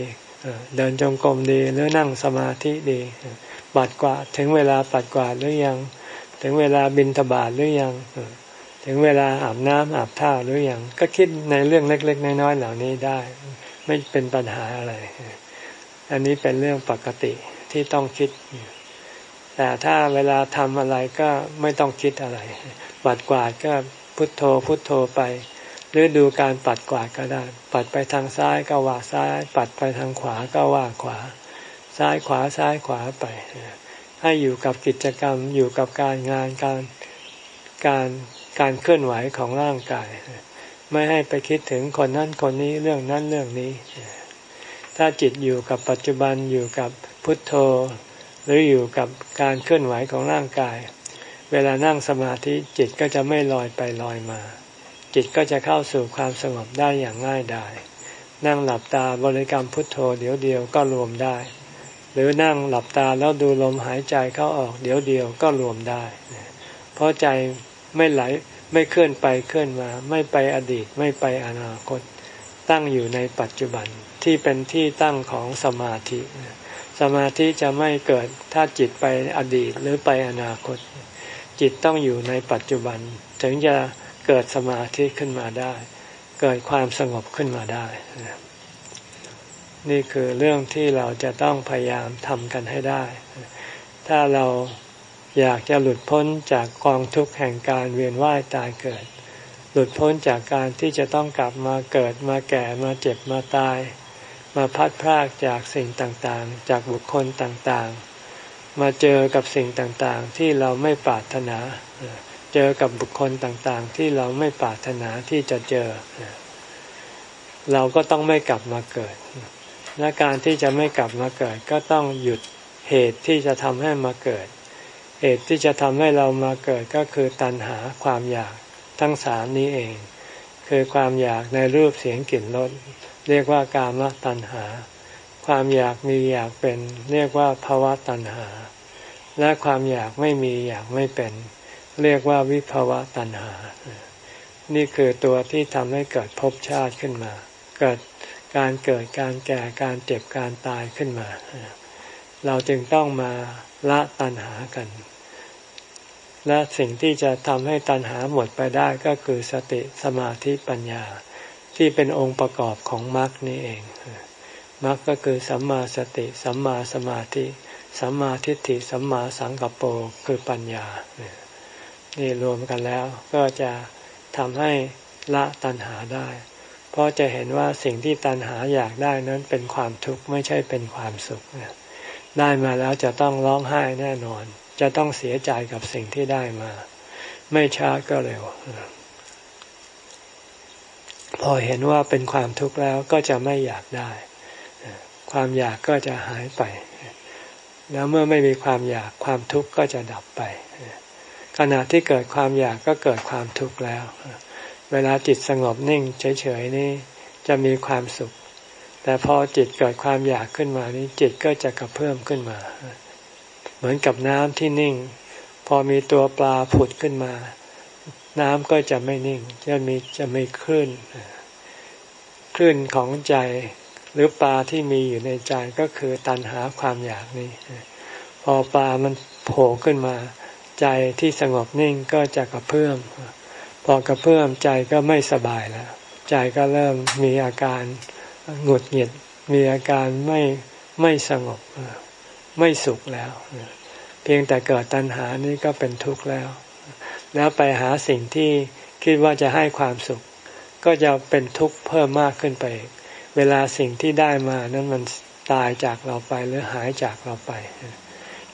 Speaker 1: เดินจงกรมดีหรือนั่งสมาธิดีปัดกวาดถึงเวลาปัดกวาดหรือยัง ถึงเวลาบินทบาทหรือยัง ถึงเวลาอาบน้ำอาบท่าหรือยัง ก็คิดในเรื่องเล็ก ๆ น้อยๆเหล่านี้ได้ ไม่เป็นปัญหาอะไร อันนี้เป็นเรื่องปกติ ที่ต้องคิด แต่ถ้าเวลาทำอะไรก็ไม่ต้องคิดอะไร ปัดกวาดก็พุทโธพุทโธไป หรือดูการปัดกวาดก็ได้ ปัดไปทางซ้ายก็ว่าซ้าย ปัดไปทางขวาก็ว่าขวา ซ้ายขวาซ้ายขวาไป ให้อยู่กับกิจกรรมอยู่กับการงานการการการเคลื่อนไหวของร่างกาย ไม่ให้ไปคิดถึงคนนั้นคนนี้เรื่องนั้นเรื่องนี้ ถ้าจิตอยู่กับปัจจุบันอยู่กับ พุทโธ หรืออยู่กับการเคลื่อนไหวของร่างกาย เวลานั่งสมาธิจิตก็จะไม่ลอยไปลอยมา จิตก็จะเข้าสู่ความสงบได้อย่างง่ายดายนั่งหลับตาบริกรรมพุทโธเดี๋ยวเดียวก็รวมได้ หรือนั่งหลับตาแล้วดูลมหายใจเข้าออกเดี๋ยวเดียวก็รวมได้ เพราะใจไม่ไหลไม่เคลื่อนไปเคลื่อนมา ไม่ไปอดีตไม่ไปอนาคต ตั้งอยู่ในปัจจุบันที่เป็นที่ตั้งของสมาธิ สมาธิจะไม่เกิดถ้าจิตไปอดีตหรือไปอนาคต จิตต้องอยู่ในปัจจุบัน ถึงจะเกิดสมาธิขึ้นมาได้ เกิดความสงบขึ้นมาได้ นี่คือเรื่องที่เราจะต้องพยายามทำกันให้ได้ ถ้าเราอยากจะหลุดพ้นจากกองทุกข์แห่งการเวียนว่ายตายเกิด หลุดพ้นจากการที่จะต้องกลับมาเกิดมาแก่มาเจ็บมาตาย มาพัดพรากจากสิ่งต่างๆ จากบุคคลต่างๆ มาเจอกับสิ่งต่างๆ ที่เราไม่ปรารถนา เจอกับบุคคลต่างๆ ที่เราไม่ปรารถนาที่จะเจอ เราก็ต้องไม่กลับมาเกิด และการที่จะไม่กลับมาเกิด ก็ต้องหยุดเหตุที่จะทำให้มาเกิด เหตุที่จะทำให้เรามาเกิดก็คือตัณหาความอยากทั้งสามนี้เอง คือความอยากในรูปเสียงกลิ่นรส เรียกว่ากามตัณหา ความอยากมีอยากเป็น เรียกว่าภาวะตัณหา และความอยากไม่มีอยากไม่เป็น เรียกว่าวิภาวะตัณหา นี่คือตัวที่ทำให้เกิดภพชาติขึ้นมา เกิดการเกิดการแก่การเจ็บการตายขึ้นมา เราจึงต้องมาละตัณหากัน และสิ่งที่จะทำให้ตัณหาหมดไปได้ก็คือสติสมาธิปัญญา ที่เป็นองค์ประกอบของมรรคนี่เองมรรคก็คือสัมมาสติสัมมาสมาธิสัมมาทิฏฐิสัมมาสังกัปโปคือปัญญานี่รวมกันแล้วก็จะทำให้ละตัณหาได้ เพราะจะเห็นว่าสิ่งที่ตัณหาอยากได้นั้นเป็นความทุกข์ไม่ใช่เป็นความสุขได้มาแล้วจะต้องร้องไห้แน่นอน จะต้องเสียใจกับสิ่งที่ได้มา ไม่ช้าก็เร็ว พอเห็นว่าเป็นความทุกข์แล้วก็จะไม่อยากได้ ความอยากก็จะหายไป แล้วเมื่อไม่มีความอยากความทุกข์ก็จะดับไป ขณะที่เกิดความอยากก็เกิดความทุกข์แล้ว เวลาจิตสงบนิ่งเฉยๆนี่จะมีความสุข แต่พอจิตเกิดความอยากขึ้นมานี้จิตก็จะกระเพิ่มขึ้นมา เหมือนกับน้ำที่นิ่ง พอมีตัวปลาผุดขึ้นมา น้ำก็จะไม่นิ่ง จะมีจะไม่คลื่นคลื่นของใจหรือปลาที่มีอยู่ในใจก็คือตันหาความอยากนี้ พอปลามันโผล่ขึ้นมา ใจที่สงบนิ่งก็จะกระเพื่อมพอกระเพื่อมใจก็ไม่สบายแล้วใจก็เริ่มมีอาการหงุดหงิดมีอาการไม่ไม่สงบไม่สุขแล้ว เพียงแต่เกิดตัณหานี่ก็เป็นทุกข์แล้ว แล้วไปหาสิ่งที่คิดว่าจะให้ความสุข ก็จะเป็นทุกข์เพิ่มมากขึ้นไป เวลาสิ่งที่ได้มานั้นมันตายจากเราไปหรือหายจากเราไป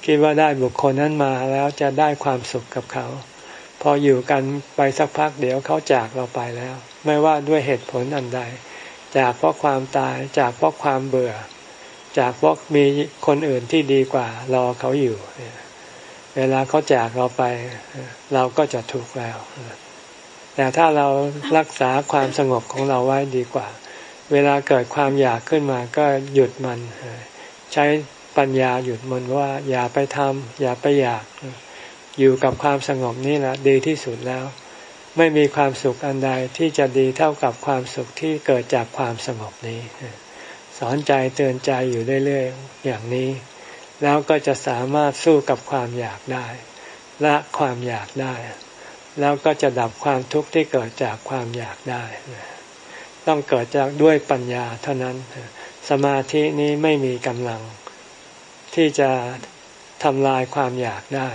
Speaker 1: คิดว่าได้บุคคลนั้นมาแล้วจะได้ความสุขกับเขา พออยู่กันไปสักพักเดี๋ยวเขาจากเราไปแล้ว ไม่ว่าด้วยเหตุผลอันใด จากเพราะความตายจากเพราะความเบื่อ จากเพราะมีคนอื่นที่ดีกว่ารอเขาอยู่เเวลาเขาจากเราไป เราก็จะทุกข์แล้ว แต่ถ้าเรารักษาความสงบของเราไว้ดีกว่า เวลาเกิดความอยากขึ้นมาก็หยุดมัน ใช้ปัญญาหยุดมันว่า อย่าไปทำอย่าไปอยาก อยู่กับความสงบนี่แหละดีที่สุดแล้ว ไม่มีความสุขอันใดที่จะดีเท่ากับความสุขที่เกิดจากความสงบนี้ สอนใจเตือนใจอยู่เรื่อยๆอย่างนี้ แล้วก็จะสามารถสู้กับความอยากได้ ละความอยากได้ แล้วก็จะดับความทุกข์ที่เกิดจากความอยากได้ ต้องเกิดจากด้วยปัญญาเท่านั้น สมาธินี้ไม่มีกำลัง ที่จะทำลายความอยากได้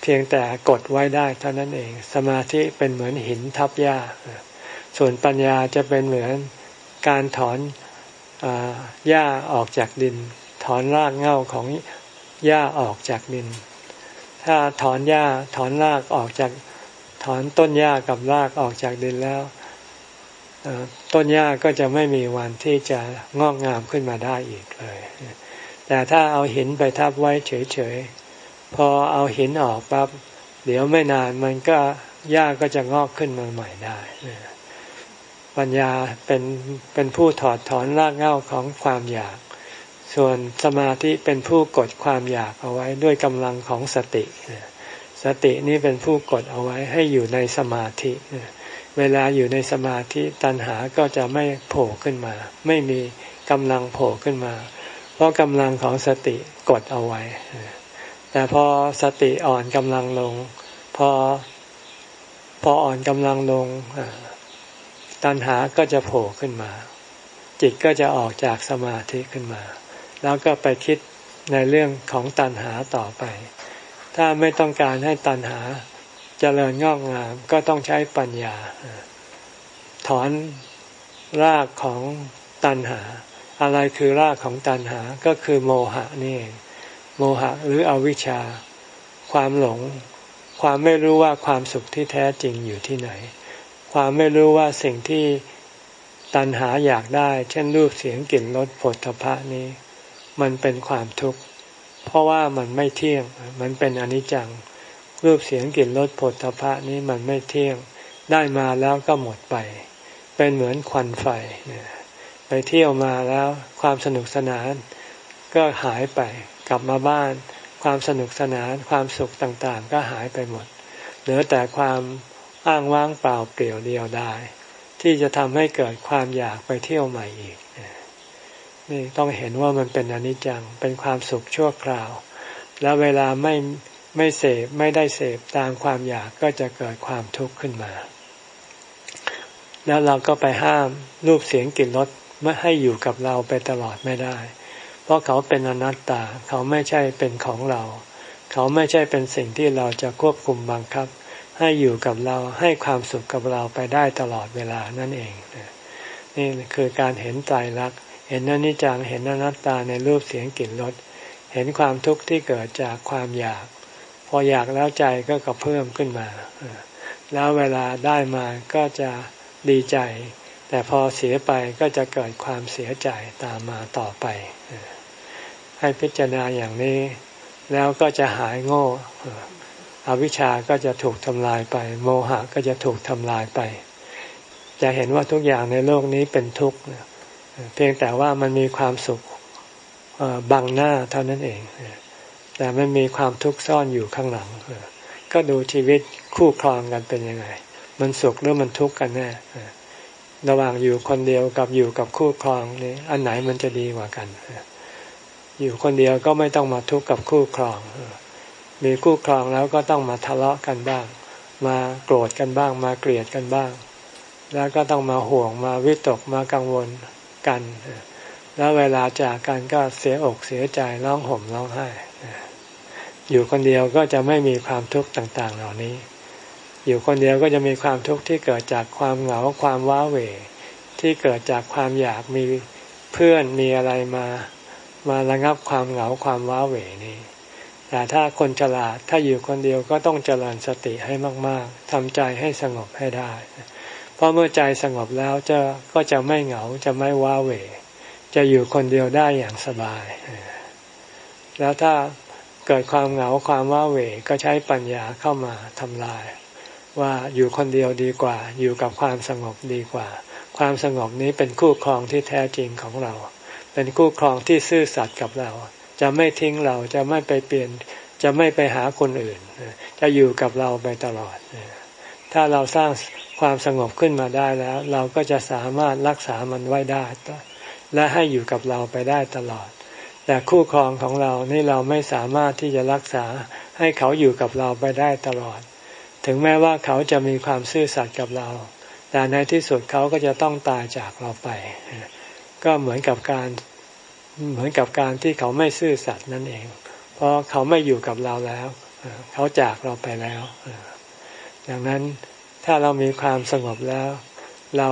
Speaker 1: เพียงแต่กดไว้ได้เท่านั้นเอง สมาธิเป็นเหมือนหินทับหญ้า ส่วนปัญญาจะเป็นเหมือนการถอนหญ้าออกจากดิน ถอนรากเง่าของหญ้าออกจากดิน ถ้าถอนหญ้าถอนรากออกจากถอนต้นหญ้ากับรากออกจากดินแล้วต้นหญ้าก็จะไม่มีวันที่จะงอกงามขึ้นมาได้อีกเลย แต่ถ้าเอาหินไปทับไว้เฉยๆ พอเอาหินออกปั๊บเดี๋ยวไม่นานมันก็หญ้าก็จะงอกขึ้นมาใหม่ได้ปัญญาเป็นเป็นผู้ถอดถอนรากเหง้าของความอยาก ส่วนสมาธิเป็นผู้กดความอยากเอาไว้ด้วยกำลังของสติ สตินี้เป็นผู้กดเอาไว้ให้อยู่ในสมาธิ เวลาอยู่ในสมาธิตัณหาก็จะไม่โผล่ขึ้นมา ไม่มีกำลังโผล่ขึ้นมา เพราะกำลังของสติกดเอาไว้ แต่พอสติอ่อนกำลังลง พอพออ่อนกำลังลงตัณหาก็จะโผล่ขึ้นมา จิตก็จะออกจากสมาธิขึ้นมา แล้วก็ไปคิดในเรื่องของตัณหาต่อไป ถ้าไม่ต้องการให้ตัณหาจเจริญงอกงามก็ต้องใช้ปัญญา ถอนรากของตัณหา อะไรคือรากของตัณหาก็คือโมหะนี่เองโมหะหรืออวิชชา ความหลง ความไม่รู้ว่าความสุขที่แท้จริงอยู่ที่ไหน ความไม่รู้ว่าสิ่งที่ตัณหาอยากได้ เช่นรูปเสียงกลิ่นรสผลทพะนี้ มันเป็นความทุกข์ เพราะว่ามันไม่เที่ยง มันเป็นอนิจจัง รูปเสียงกลิ่นรสผลทพะนี้มันไม่เที่ยง ได้มาแล้วก็หมดไป เป็นเหมือนควันไฟ ไปเที่ยวมาแล้วความสนุกสนาน ก็หายไป กลับมาบ้าน ความสนุกสนานความสุขต่างๆ ก็หายไปหมด เหลือแต่ความอ้างว้างเปล่าเปลี่ยวเดียวได้ที่จะทำให้เกิดความอยากไปเที่ยวใหม่อีก นี่ต้องเห็นว่ามันเป็นอนิจจัง เป็นความสุขชั่วคราว แล้วเวลาไม่ไม่เสพไม่ได้เสพตามความอยากก็จะเกิดความทุกข์ขึ้นมา แล้วเราก็ไปห้ามรูปเสียงกลิ่นรสไม่ให้อยู่กับเราไปตลอดไม่ได้ เพราะเขาเป็นอนัตตา เขาไม่ใช่เป็นของเรา เขาไม่ใช่เป็นสิ่งที่เราจะควบคุมบังคับ ให้อยู่กับเราให้ความสุขกับเราไปได้ตลอดเวลานั่นเองนี่คือการเห็นใจรัก เห็นอนิจจังเห็นอนัตตาในรูปเสียงกลิ่นรสเห็นความทุกข์ที่เกิดจากความอยาก พออยากแล้วใจก็กระเพิ่มขึ้นมา แล้วเวลาได้มาก็จะดีใจ แต่พอเสียไปก็จะเกิดความเสียใจตามมาต่อไป ให้พิจารณาอย่างนี้แล้วก็จะหายโง่อวิชชาก็จะถูกทำลายไป โมหะก็จะถูกทำลายไป จะเห็นว่าทุกอย่างในโลกนี้เป็นทุกข์ เพียงแต่ว่ามันมีความสุขบังหน้าเท่านั้นเอง แต่มันมีความทุกข์ซ่อนอยู่ข้างหลัง ก็ดูชีวิตคู่ครองกันเป็นยังไง มันสุขหรือมันทุกข์กันแน่ ระหว่างอยู่คนเดียวกับอยู่กับคู่ครองนี่อันไหนมันจะดีกว่ากัน อยู่คนเดียวก็ไม่ต้องมาทุกข์กับคู่ครอง มีคู่ครองแล้วก็ต้องมาทะเลาะกันบ้าง มาโกรธกันบ้าง มาเกลียดกันบ้าง แล้วก็ต้องมาห่วงมาวิตกมากังวล กัน แล้วเวลาจากกันก็เสียอกเสียใจร้องห่มร้องไห้ อยู่คนเดียวก็จะไม่มีความทุกข์ต่าง ๆ เหล่านี้ อยู่คนเดียวก็จะมีความทุกข์ที่เกิดจากความเหงาความว้าเหวที่เกิดจากความอยากมีเพื่อนมีอะไรมามาระงับความเหงาความว้าเหวนี้แต่ถ้าคนฉลาดถ้าอยู่คนเดียวก็ต้องเจริญสติให้มาก ๆทำใจให้สงบให้ได้ เพราะเมื่อใจสงบแล้วจะก็จะไม่เหงาจะไม่ว้าเหวจะอยู่คนเดียวได้อย่างสบาย แล้วถ้าเกิดความเหงาความว้าเหวก็ใช้ปัญญาเข้ามาทำลาย ว่าอยู่คนเดียวดีกว่า อยู่กับความสงบดีกว่า ความสงบนี้เป็นคู่ครองที่แท้จริงของเรา เป็นคู่ครองที่ซื่อสัตย์กับเรา จะไม่ทิ้งเราจะไม่ไปเปลี่ยนจะไม่ไปหาคนอื่น จะอยู่กับเราไปตลอด ถ้าเราสร้าง ความสงบขึ้นมาได้แล้ว เราก็จะสามารถรักษามันไว้ได้ และให้อยู่กับเราไปได้ตลอด แต่คู่ครองของเรานี่เราไม่สามารถที่จะรักษาให้เขาอยู่กับเราไปได้ตลอด ถึงแม้ว่าเขาจะมีความซื่อสัตย์กับเรา แต่ในที่สุดเขาก็จะต้องตายจากเราไป ก็เหมือนกับการเหมือนกับการที่เขาไม่ซื่อสัตย์นั่นเอง เพราะเขาไม่อยู่กับเราแล้ว เขาจากเราไปแล้ว ดังนั้น ถ้าเรามีความสงบแล้ว เรา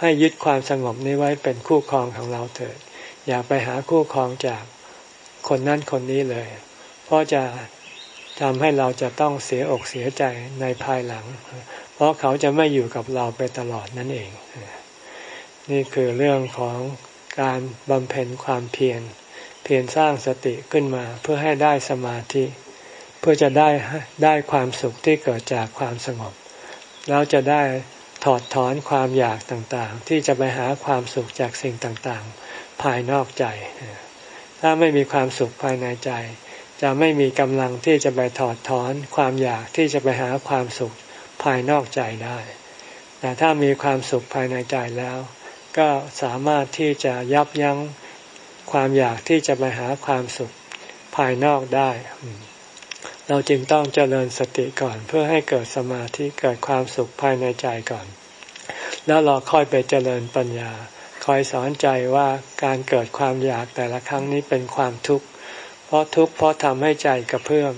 Speaker 1: ให้ยึดความสงบนี้ไว้เป็นคู่ครองของเราเถิด อย่าไปหาคู่ครองจากคนนั้นคนนี้เลย เพราะจะทำให้เราจะต้องเสียอกเสียใจในภายหลัง เพราะเขาจะไม่อยู่กับเราไปตลอดนั่นเอง นี่คือเรื่องของการบำเพ็ญความเพียร เพียรสร้างสติขึ้นมาเพื่อให้ได้สมาธิ เพื่อจะได้ได้ความสุขที่เกิดจากความสงบ แล้วจะได้ถอดถอนความอยากต่างๆ ที่จะไปหาความสุขจากสิ่งต่างๆ ภายนอกใจ ถ้าไม่มีความสุขภายในใจ จะไม่มีกำลังที่จะไปถอดถอนความอยากที่จะไปหาความสุขภายนอกใจได้ แต่ถ้ามีความสุขภายในใจแล้ว ก็สามารถที่จะยับยั้งความอยากที่จะไปหาความสุขภายนอกได้ เราจึงต้องเจริญสติก่อน เพื่อให้เกิดสมาธิเกิดความสุขภายในใจก่อน แล้วเราค่อยไปเจริญปัญญา คอยสอนใจว่าการเกิดความอยากแต่ละครั้งนี้เป็นความทุกข์ เพราะทุกข์เพราะทำให้ใจกระเพื่อม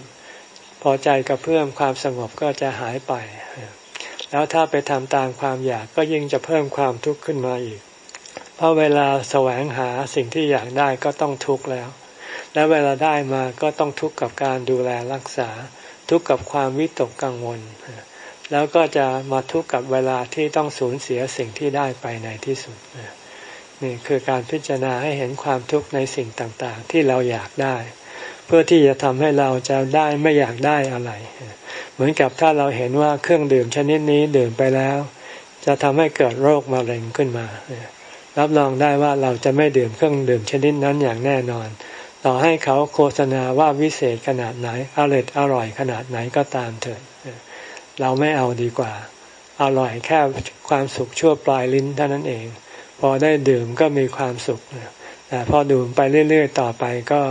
Speaker 1: พอใจกระเพื่อมความสงบก็จะหายไป แล้วถ้าไปทำตามความอยากก็ยิ่งจะเพิ่มความทุกข์ขึ้นมาอีก เพราะเวลาแสวงหาสิ่งที่อยากได้ก็ต้องทุกข์แล้ว และเวลาได้มาก็ต้องทุกข์กับการดูแลรักษา ทุกข์กับความวิตกกังวล แล้วก็จะมาทุกข์กับเวลาที่ต้องสูญเสียสิ่งที่ได้ไปในที่สุดนี่คือการพิจารณาให้เห็นความทุกข์ในสิ่งต่างๆ ที่เราอยากได้ เพื่อที่จะทำให้เราจะได้ไม่อยากได้อะไร เหมือนกับถ้าเราเห็นว่าเครื่องดื่มชนิดนี้ดื่มไปแล้ว จะทำให้เกิดโรคมะเร็งขึ้นมา รับรองได้ว่าเราจะไม่ดื่มเครื่องดื่มชนิดนั้นอย่างแน่นอน ต่อให้เขาโฆษณาว่าวิเศษขนาดไหนอร่อยอร่อยขนาดไหนก็ตามเถิดเราไม่เอาดีกว่า อร่อยแค่ความสุขชั่วปลายลิ้นเท่านั้นเอง พอได้ดื่มก็มีความสุขแต่พอดื่มไปเรื่อยๆต่อไปก็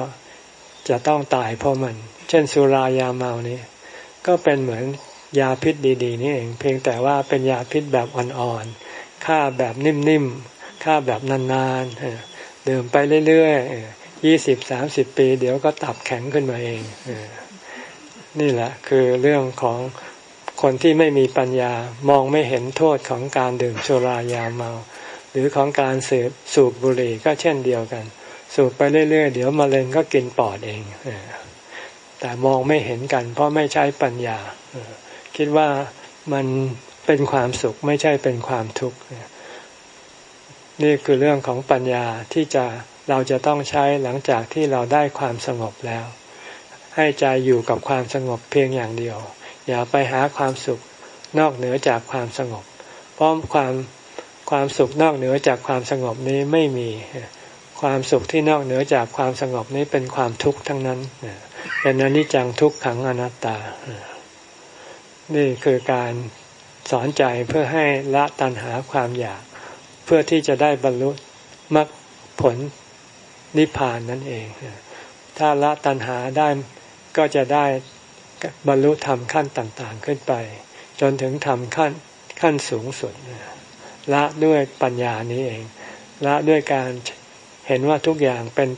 Speaker 1: จะต้องตายเพราะมัน เช่นสุรายาเมานี่ก็เป็นเหมือนยาพิษดีๆนี่เองเพียงแต่ว่าเป็นยาพิษแบบอ่อนๆฆ่าแบบนิ่มๆฆ่าแบบนานๆดื่มไปเรื่อยๆ ยี่สิบสามสิบปี เดี๋ยวก็ตับแข็งขึ้นมาเองนี่แหละ คือเรื่องของคนที่ไม่มีปัญญามองไม่เห็นโทษของการดื่มสุรายาเมา หรือของการเสพสูบบุหรี่ก็เช่นเดียวกัน สูบไปเรื่อยๆ เดี๋ยวมะเร็งก็กินปอดเองแต่มองไม่เห็นกัน เพราะไม่ใช้ปัญญาคิดว่ามันเป็นความสุขไม่ใช่เป็นความทุกข์นี่คือเรื่องของปัญญาที่จะ เราจะต้องใช้หลังจากที่เราได้ความสงบแล้ว ให้ใจอยู่กับความสงบเพียงอย่างเดียว อย่าไปหาความสุขนอกเหนือจากความสงบ เพราะความความสุขนอกเหนือจากความสงบนี้ไม่มี ความสุขที่นอกเหนือจากความสงบนี้เป็นความทุกข์ทั้งนั้นเป็นอนิจจังทุกขังอนัตตา นี่คือการสอนใจเพื่อให้ละตัณหาความอยาก เพื่อที่จะได้บรรลุมรรคผล นิพพานนั่นเอง ถ้าละตัณหาได้ก็จะได้บรรลุธรรมขั้นต่างๆขึ้นไป จนถึงธรรมขั้นขั้นสูงสุดละด้วยปัญญานี้เอง ละด้วยการเห็นว่าทุกอย่างเป็น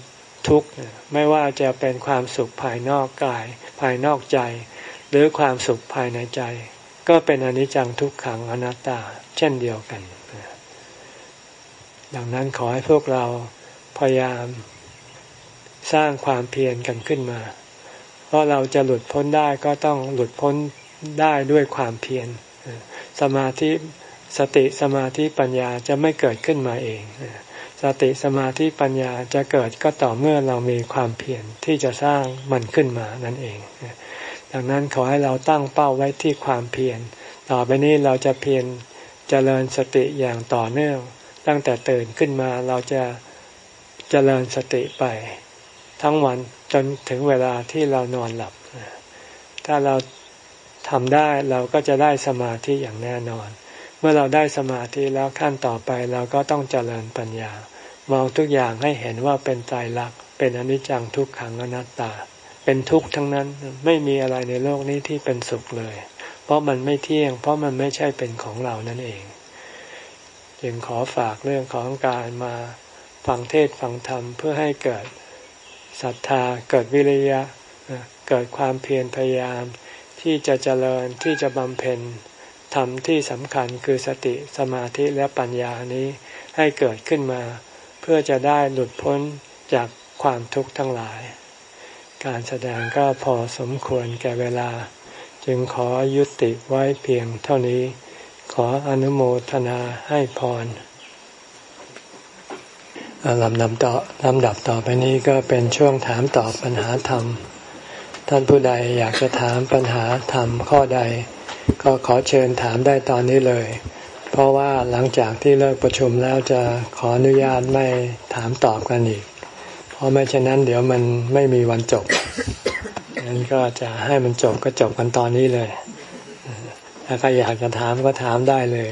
Speaker 1: ทุกข์ไม่ว่าจะเป็นความสุขภายนอกกาย ภายนอกใจ หรือความสุขภายในใจ ก็เป็นอนิจจังทุกขังอนัตตา เช่นเดียวกัน ดังนั้นขอให้พวกเรา ยายามสร้างความเพียรกันขึ้นมา เพราะเราจะหลุดพ้นได้ก็ต้องหลุดพ้นได้ด้วยความเพียร สมาธิสติสมาธิปัญญาจะไม่เกิดขึ้นมาเอง สติสมาธิปัญญาจะเกิดก็ต่อเมื่อเรามีความเพียรที่จะสร้างมันขึ้นมานั่นเอง ดังนั้นขอให้เราตั้งเป้าไว้ที่ความเพียร ต่อไปนี้เราจะเพียรเจริญสติอย่างต่อเนื่อง ตั้งแต่ตื่นขึ้นมาเราจะ เจริญสติไปทั้งวันจนถึงเวลาที่เรานอนหลับ ถ้าเราทำได้เราก็จะได้สมาธิอย่างแน่นอน เมื่อเราได้สมาธิแล้วขั้นต่อไปเราก็ต้องเจริญปัญญามองทุกอย่างให้เห็นว่าเป็นใจรักเป็นอนิจจังทุกขังอนัตตา เป็นทุกข์ทั้งนั้นไม่มีอะไรในโลกนี้ที่เป็นสุขเลย เพราะมันไม่เที่ยง เพราะมันไม่ใช่เป็นของเรานั่นเอง จึงขอฝากเรื่องของการมา ฟังเทศฟังธรรมเพื่อให้เกิดศรัทธาเกิดวิริยะเกิดความเพียรพยายาม ที่จะเจริญที่จะบำเพ็ญธรรมที่สำคัญคือสติสมาธิและปัญญานี้ให้เกิดขึ้นมา เพื่อจะได้หลุดพ้นจากความทุกข์ทั้งหลาย การแสดงก็พอสมควรแก่เวลา จึงขอยุติไว้เพียงเท่านี้ ขออนุโมทนาให้พร ลำดับต่อลำดับต่อไปนี้ก็เป็นช่วงถามตอบปัญหาธรรม ท่านผู้ใดอยากจะถามปัญหาธรรมข้อใด ก็ขอเชิญถามได้ตอนนี้เลย เพราะว่าหลังจากที่เลิกประชุมแล้วจะขออนุญาตไม่ถามตอบกันอีก เพราะไม่เช่นนั้นเดี๋ยวมันไม่มีวันจบงั้นก็จะให้มันจบก็จบกันตอนนี้เลยถ้าใครอยากจะถามก็ถามได้เลย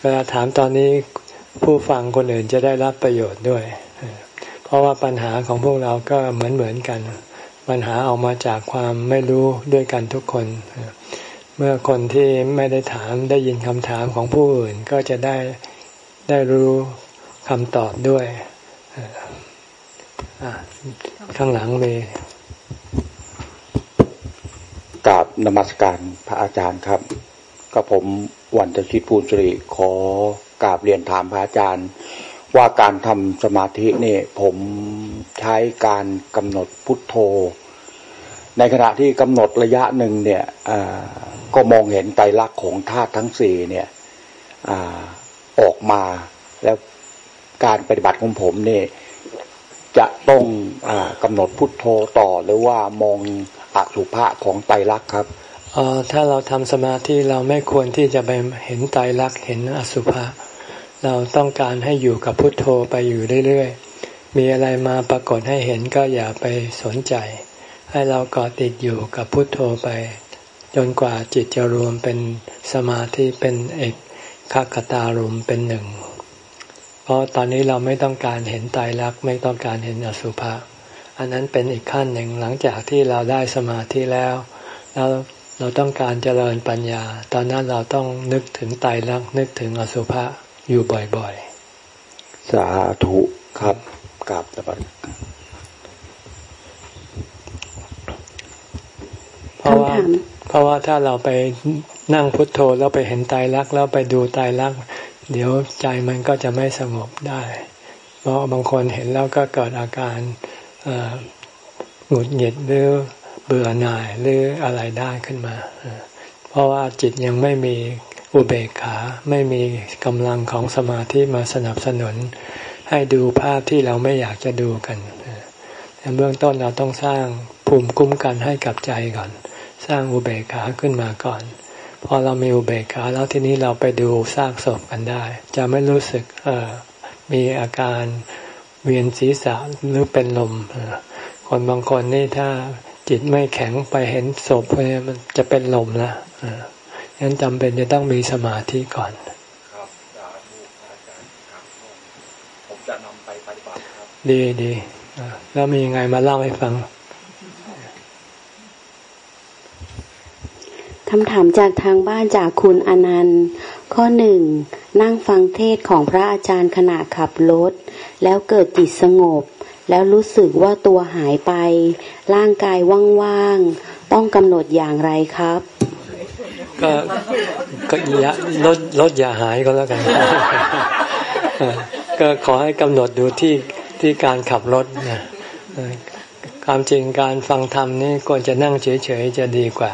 Speaker 1: เวลาถามตอนนี้ ผู้ฟังคนอื่นจะได้รับประโยชน์ด้วย เพราะว่าปัญหาของพวกเราก็เหมือนเหมือนกัน ปัญหาออกมาจากความไม่รู้ด้วยกันทุกคน เมื่อคนที่ไม่ได้ถามได้ยินคำถามของผู้อื่นก็จะได้ได้รู้คำตอบด้วยข้างหลังมี
Speaker 2: กราบนมัสการพระอาจารย์ครับก็ผมวันจะคิดภูสิริขอ กราบเรียนถามพระอาจารย์ ว่าการทำสมาธินี่ผมใช้การกำหนดพุทโธ ในขณะที่กำหนดระยะหนึ่งเนี่ยก็มองเห็นไตรลักษณ์ของธาตุทั้งสี่เนี่ยอออกมาแล้วการปฏิบัติของผมเนี่ยจะต้องอกำหนดพุทโธต่อหรือว่ามองอสุภะของไตรลักษณ์ครับ
Speaker 1: ถ้าเราทำสมาธิเราไม่ควรที่จะไปเห็นไตรลักษณ์เห็นอสุภะ เราต้องการให้อยู่กับพุทโธไปอยู่เรื่อยๆ มีอะไรมาปรากฏให้เห็นก็อย่าไปสนใจ ให้เราเกาะติดอยู่กับพุทโธไป จนกว่าจิตจะรวมเป็นสมาธิเป็นเอกขคตารมเป็นหนึ่ง เพราะตอนนี้เราไม่ต้องการเห็นตายรักไม่ต้องการเห็นอสุภะ อันนั้นเป็นอีกขั้นหนึ่งหลังจากที่เราได้สมาธิแล้วแล้วเราต้องการเจริญปัญญา ตอนนั้นเราต้องนึกถึงตายรักนึกถึงอสุภะ อยู่บ่อย
Speaker 2: ๆ สาธุครับกราบตะบัน
Speaker 1: เพราะว่าเพราะว่าถ้าเราไปนั่งพุทโธแล้วไปเห็นตายรักแล้วไปดูตายรัก เดี๋ยวใจมันก็จะไม่สงบได้ เพราะบางคนเห็นแล้วก็เกิดอาการหงุดหงิดหรือบเบื่อหน่ายหรืออะไรได้ขึ้นมา เพราะว่าจิตยังไม่มี อุเบกขาไม่มีกำลังของสมาธิมาสนับสนุน ให้ดูภาพที่เราไม่อยากจะดูกันเบื้องต้นเราต้องสร้างภูมิคุ้มกันให้กับใจก่อน สร้างอุเบกขาขึ้นมาก่อน พอเรามีอุเบกขาแล้วทีนี้เราไปดูซากศพกันได้ จะไม่รู้สึกมีอาการเวียนศีรษะหรือเป็นลมคนบางคนนี่ถ้าจิตไม่แข็งไปเห็นศพเนี่ยมันจะเป็นลมละ งั้นจำเป็นจะต้องมีสมาธิก่อนครับสาธุอาจารย์ครับผมจะนำไปปฏิบัติครับดีดีแล้วมียังไงมาเล่าให้ฟัง
Speaker 3: คำถามจากทางบ้านจากคุณอนันต์ ข้อหนึ่งนั่งฟังเทศของพระอาจารย์ขณะขับรถ แล้วเกิดจิตสงบ แล้วรู้สึกว่าตัวหายไป ร่างกายว่างๆ ต้องกำหนดอย่างไรครับ
Speaker 1: ก็ก็อย่าลดลดอย่าหายก็แล้วกัน ก็ขอให้กำหนดดูที่ที่การขับรถนะความจริงการฟังธรรมนี่ควรจะนั่งเฉยๆจะดีกว่า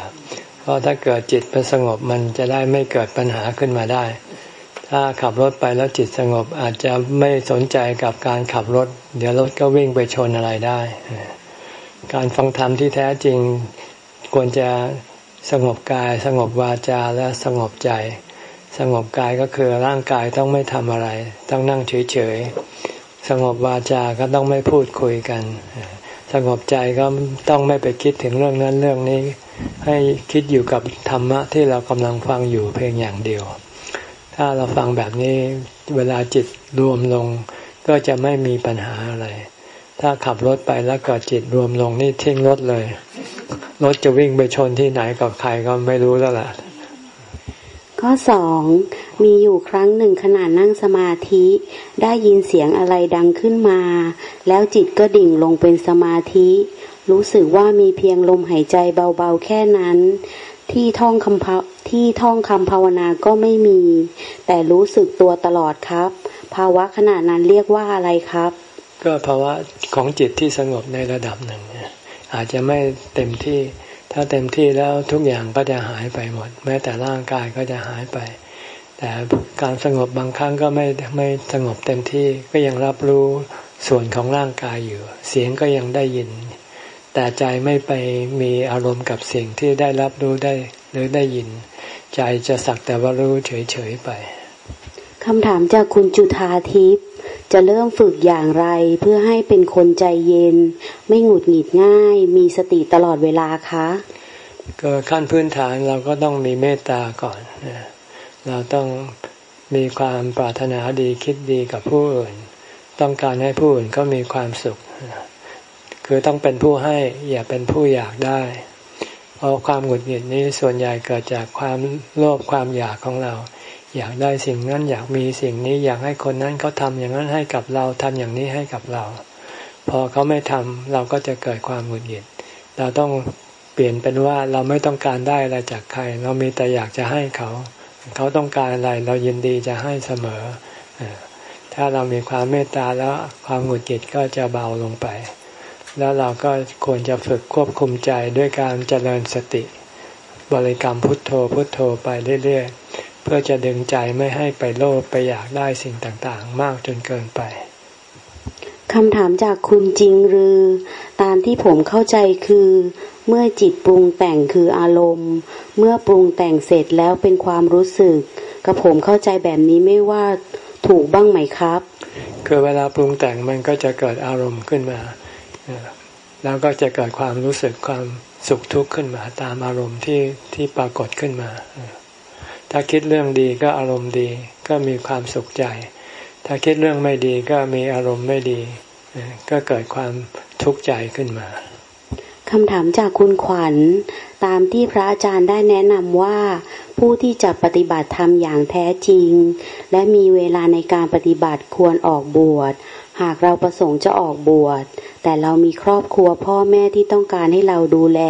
Speaker 1: เพราะถ้าเกิดจิตมันสงบมันจะได้ไม่เกิดปัญหาขึ้นมาได้ ถ้าขับรถไปแล้วจิตสงบอาจจะไม่สนใจกับการขับรถ เดี๋ยวรถก็วิ่งไปชนอะไรได้ การฟังธรรมที่แท้จริงควรจะ สงบกาย สงบวาจาและสงบใจ สงบกายก็คือร่างกายต้องไม่ทำอะไร ต้องนั่งเฉยๆ สงบวาจา ก็ต้องไม่พูดคุยกัน สงบใจก็ต้องไม่ไปคิดถึงเรื่องนั้นเรื่องนี้ ให้คิดอยู่กับธรรมะที่เรากำลังฟังอยู่เพียงอย่างเดียว ถ้าเราฟังแบบนี้เวลาจิตรวมลง ก็จะไม่มีปัญหาอะไร ถ้าขับรถไปแล้วก็จิตรวมลงนี่ทิ้งรถเลย รถจะวิ่งไปชนที่ไหนกับใครก็ไม่รู้แล้วล่ะ
Speaker 3: ข้อสองมีอยู่ครั้งหนึ่งขณะนั่งสมาธิ ได้ยินเสียงอะไรดังขึ้นมา แล้วจิตก็ดิ่งลงเป็นสมาธิ รู้สึกว่ามีเพียงลมหายใจเบาๆแค่นั้น ที่ท่องคำที่ท่องคำภาวนาก็ไม่มี แต่รู้สึกตัวตลอดครับ ภาวะขณะนั้นเรียกว่าอะไรครับ
Speaker 1: ก็ภาวะของจิตที่สงบในระดับหนึ่ง อาจจะไม่เต็มที่ ถ้าเต็มที่แล้วทุกอย่างก็จะหายไปหมด แม้แต่ร่างกายก็จะหายไป แต่การสงบบางครั้งก็ไม่ไม่สงบเต็มที่ก็ยังรับรู้ส่วนของร่างกายอยู่ เสียงก็ยังได้ยิน แต่ใจไม่ไปมีอารมณ์กับสิ่งที่ได้รับรู้ได้หรือได้ยิน ใจจะสักแต่ว่ารู้เฉยๆไป
Speaker 3: คำถามจากคุณจุธาทิพย์ จะเริ่มฝึกอย่างไรเพื่อให้เป็นคนใจเย็น ไม่หงุดหงิดง่าย มีสติตลอดเวลาคะ
Speaker 1: ก็ขั้นพื้นฐานเราก็ต้องมีเมตตาก่อนเราต้องมีความปรารถนาดีคิดดีกับผู้อื่น ต้องการให้ผู้อื่นก็มีความสุข คือต้องเป็นผู้ให้อย่าเป็นผู้อยากได้ เพราะความหงุดหงิดนี้ส่วนใหญ่เกิดจากความโลภความอยากของเรา อยากได้สิ่งนั้นอยากมีสิ่งนี้อยากให้คนนั้นเขาทำอย่างนั้นให้กับเราทำอย่างนี้ให้กับเรา พอเขาไม่ทำเราก็จะเกิดความหงุดหงิด เราต้องเปลี่ยนเป็นว่าเราไม่ต้องการได้อะไรจากใคร เรามีแต่อยากจะให้เขา เขาต้องการอะไรเรายินดีจะให้เสมอ ถ้าเรามีความเมตตาแล้วความหงุดหงิดก็จะเบาลงไป แล้วเราก็ควรจะฝึกควบคุมใจด้วยการเจริญสติ บริกรรมพุทโธพุทโธไปเรื่อย พื่อจะดึงใจไม่ให้ไปโลภไปอยากได้สิ่งต่างๆ มากจนเกินไป
Speaker 3: คำถามจากคุณจริงหรือ ตามที่ผมเข้าใจคือ เมื่อจิตปรุงแต่งคืออารมณ์ เมื่อปรุงแต่งเสร็จแล้วเป็นความรู้สึกกระผมเข้าใจแบบนี้ไม่ว่าถูกบ้างไหมครับ
Speaker 1: คือเวลาปรุงแต่งมันก็จะเกิดอารมณ์ขึ้นมา แล้วก็จะเกิดความรู้สึกความสุขทุกข์ขึ้นมา ตามอารมณ์ที่ที่ปรากฏขึ้นมา ถ้าคิดเรื่องดีก็อารมณ์ดีก็มีความสุขใจ ถ้าคิดเรื่องไม่ดีก็มีอารมณ์ไม่ดี ก็เกิดความทุกข์ใจขึ้นมา
Speaker 3: คำถามจากคุณขวัญตามที่พระอาจารย์ได้แนะนำว่า ผู้ที่จะปฏิบัติธรรมอย่างแท้จริง และมีเวลาในการปฏิบัติควรออกบวช หากเราประสงค์จะออกบวช แต่เรามีครอบครัวพ่อแม่ที่ต้องการให้เราดูแล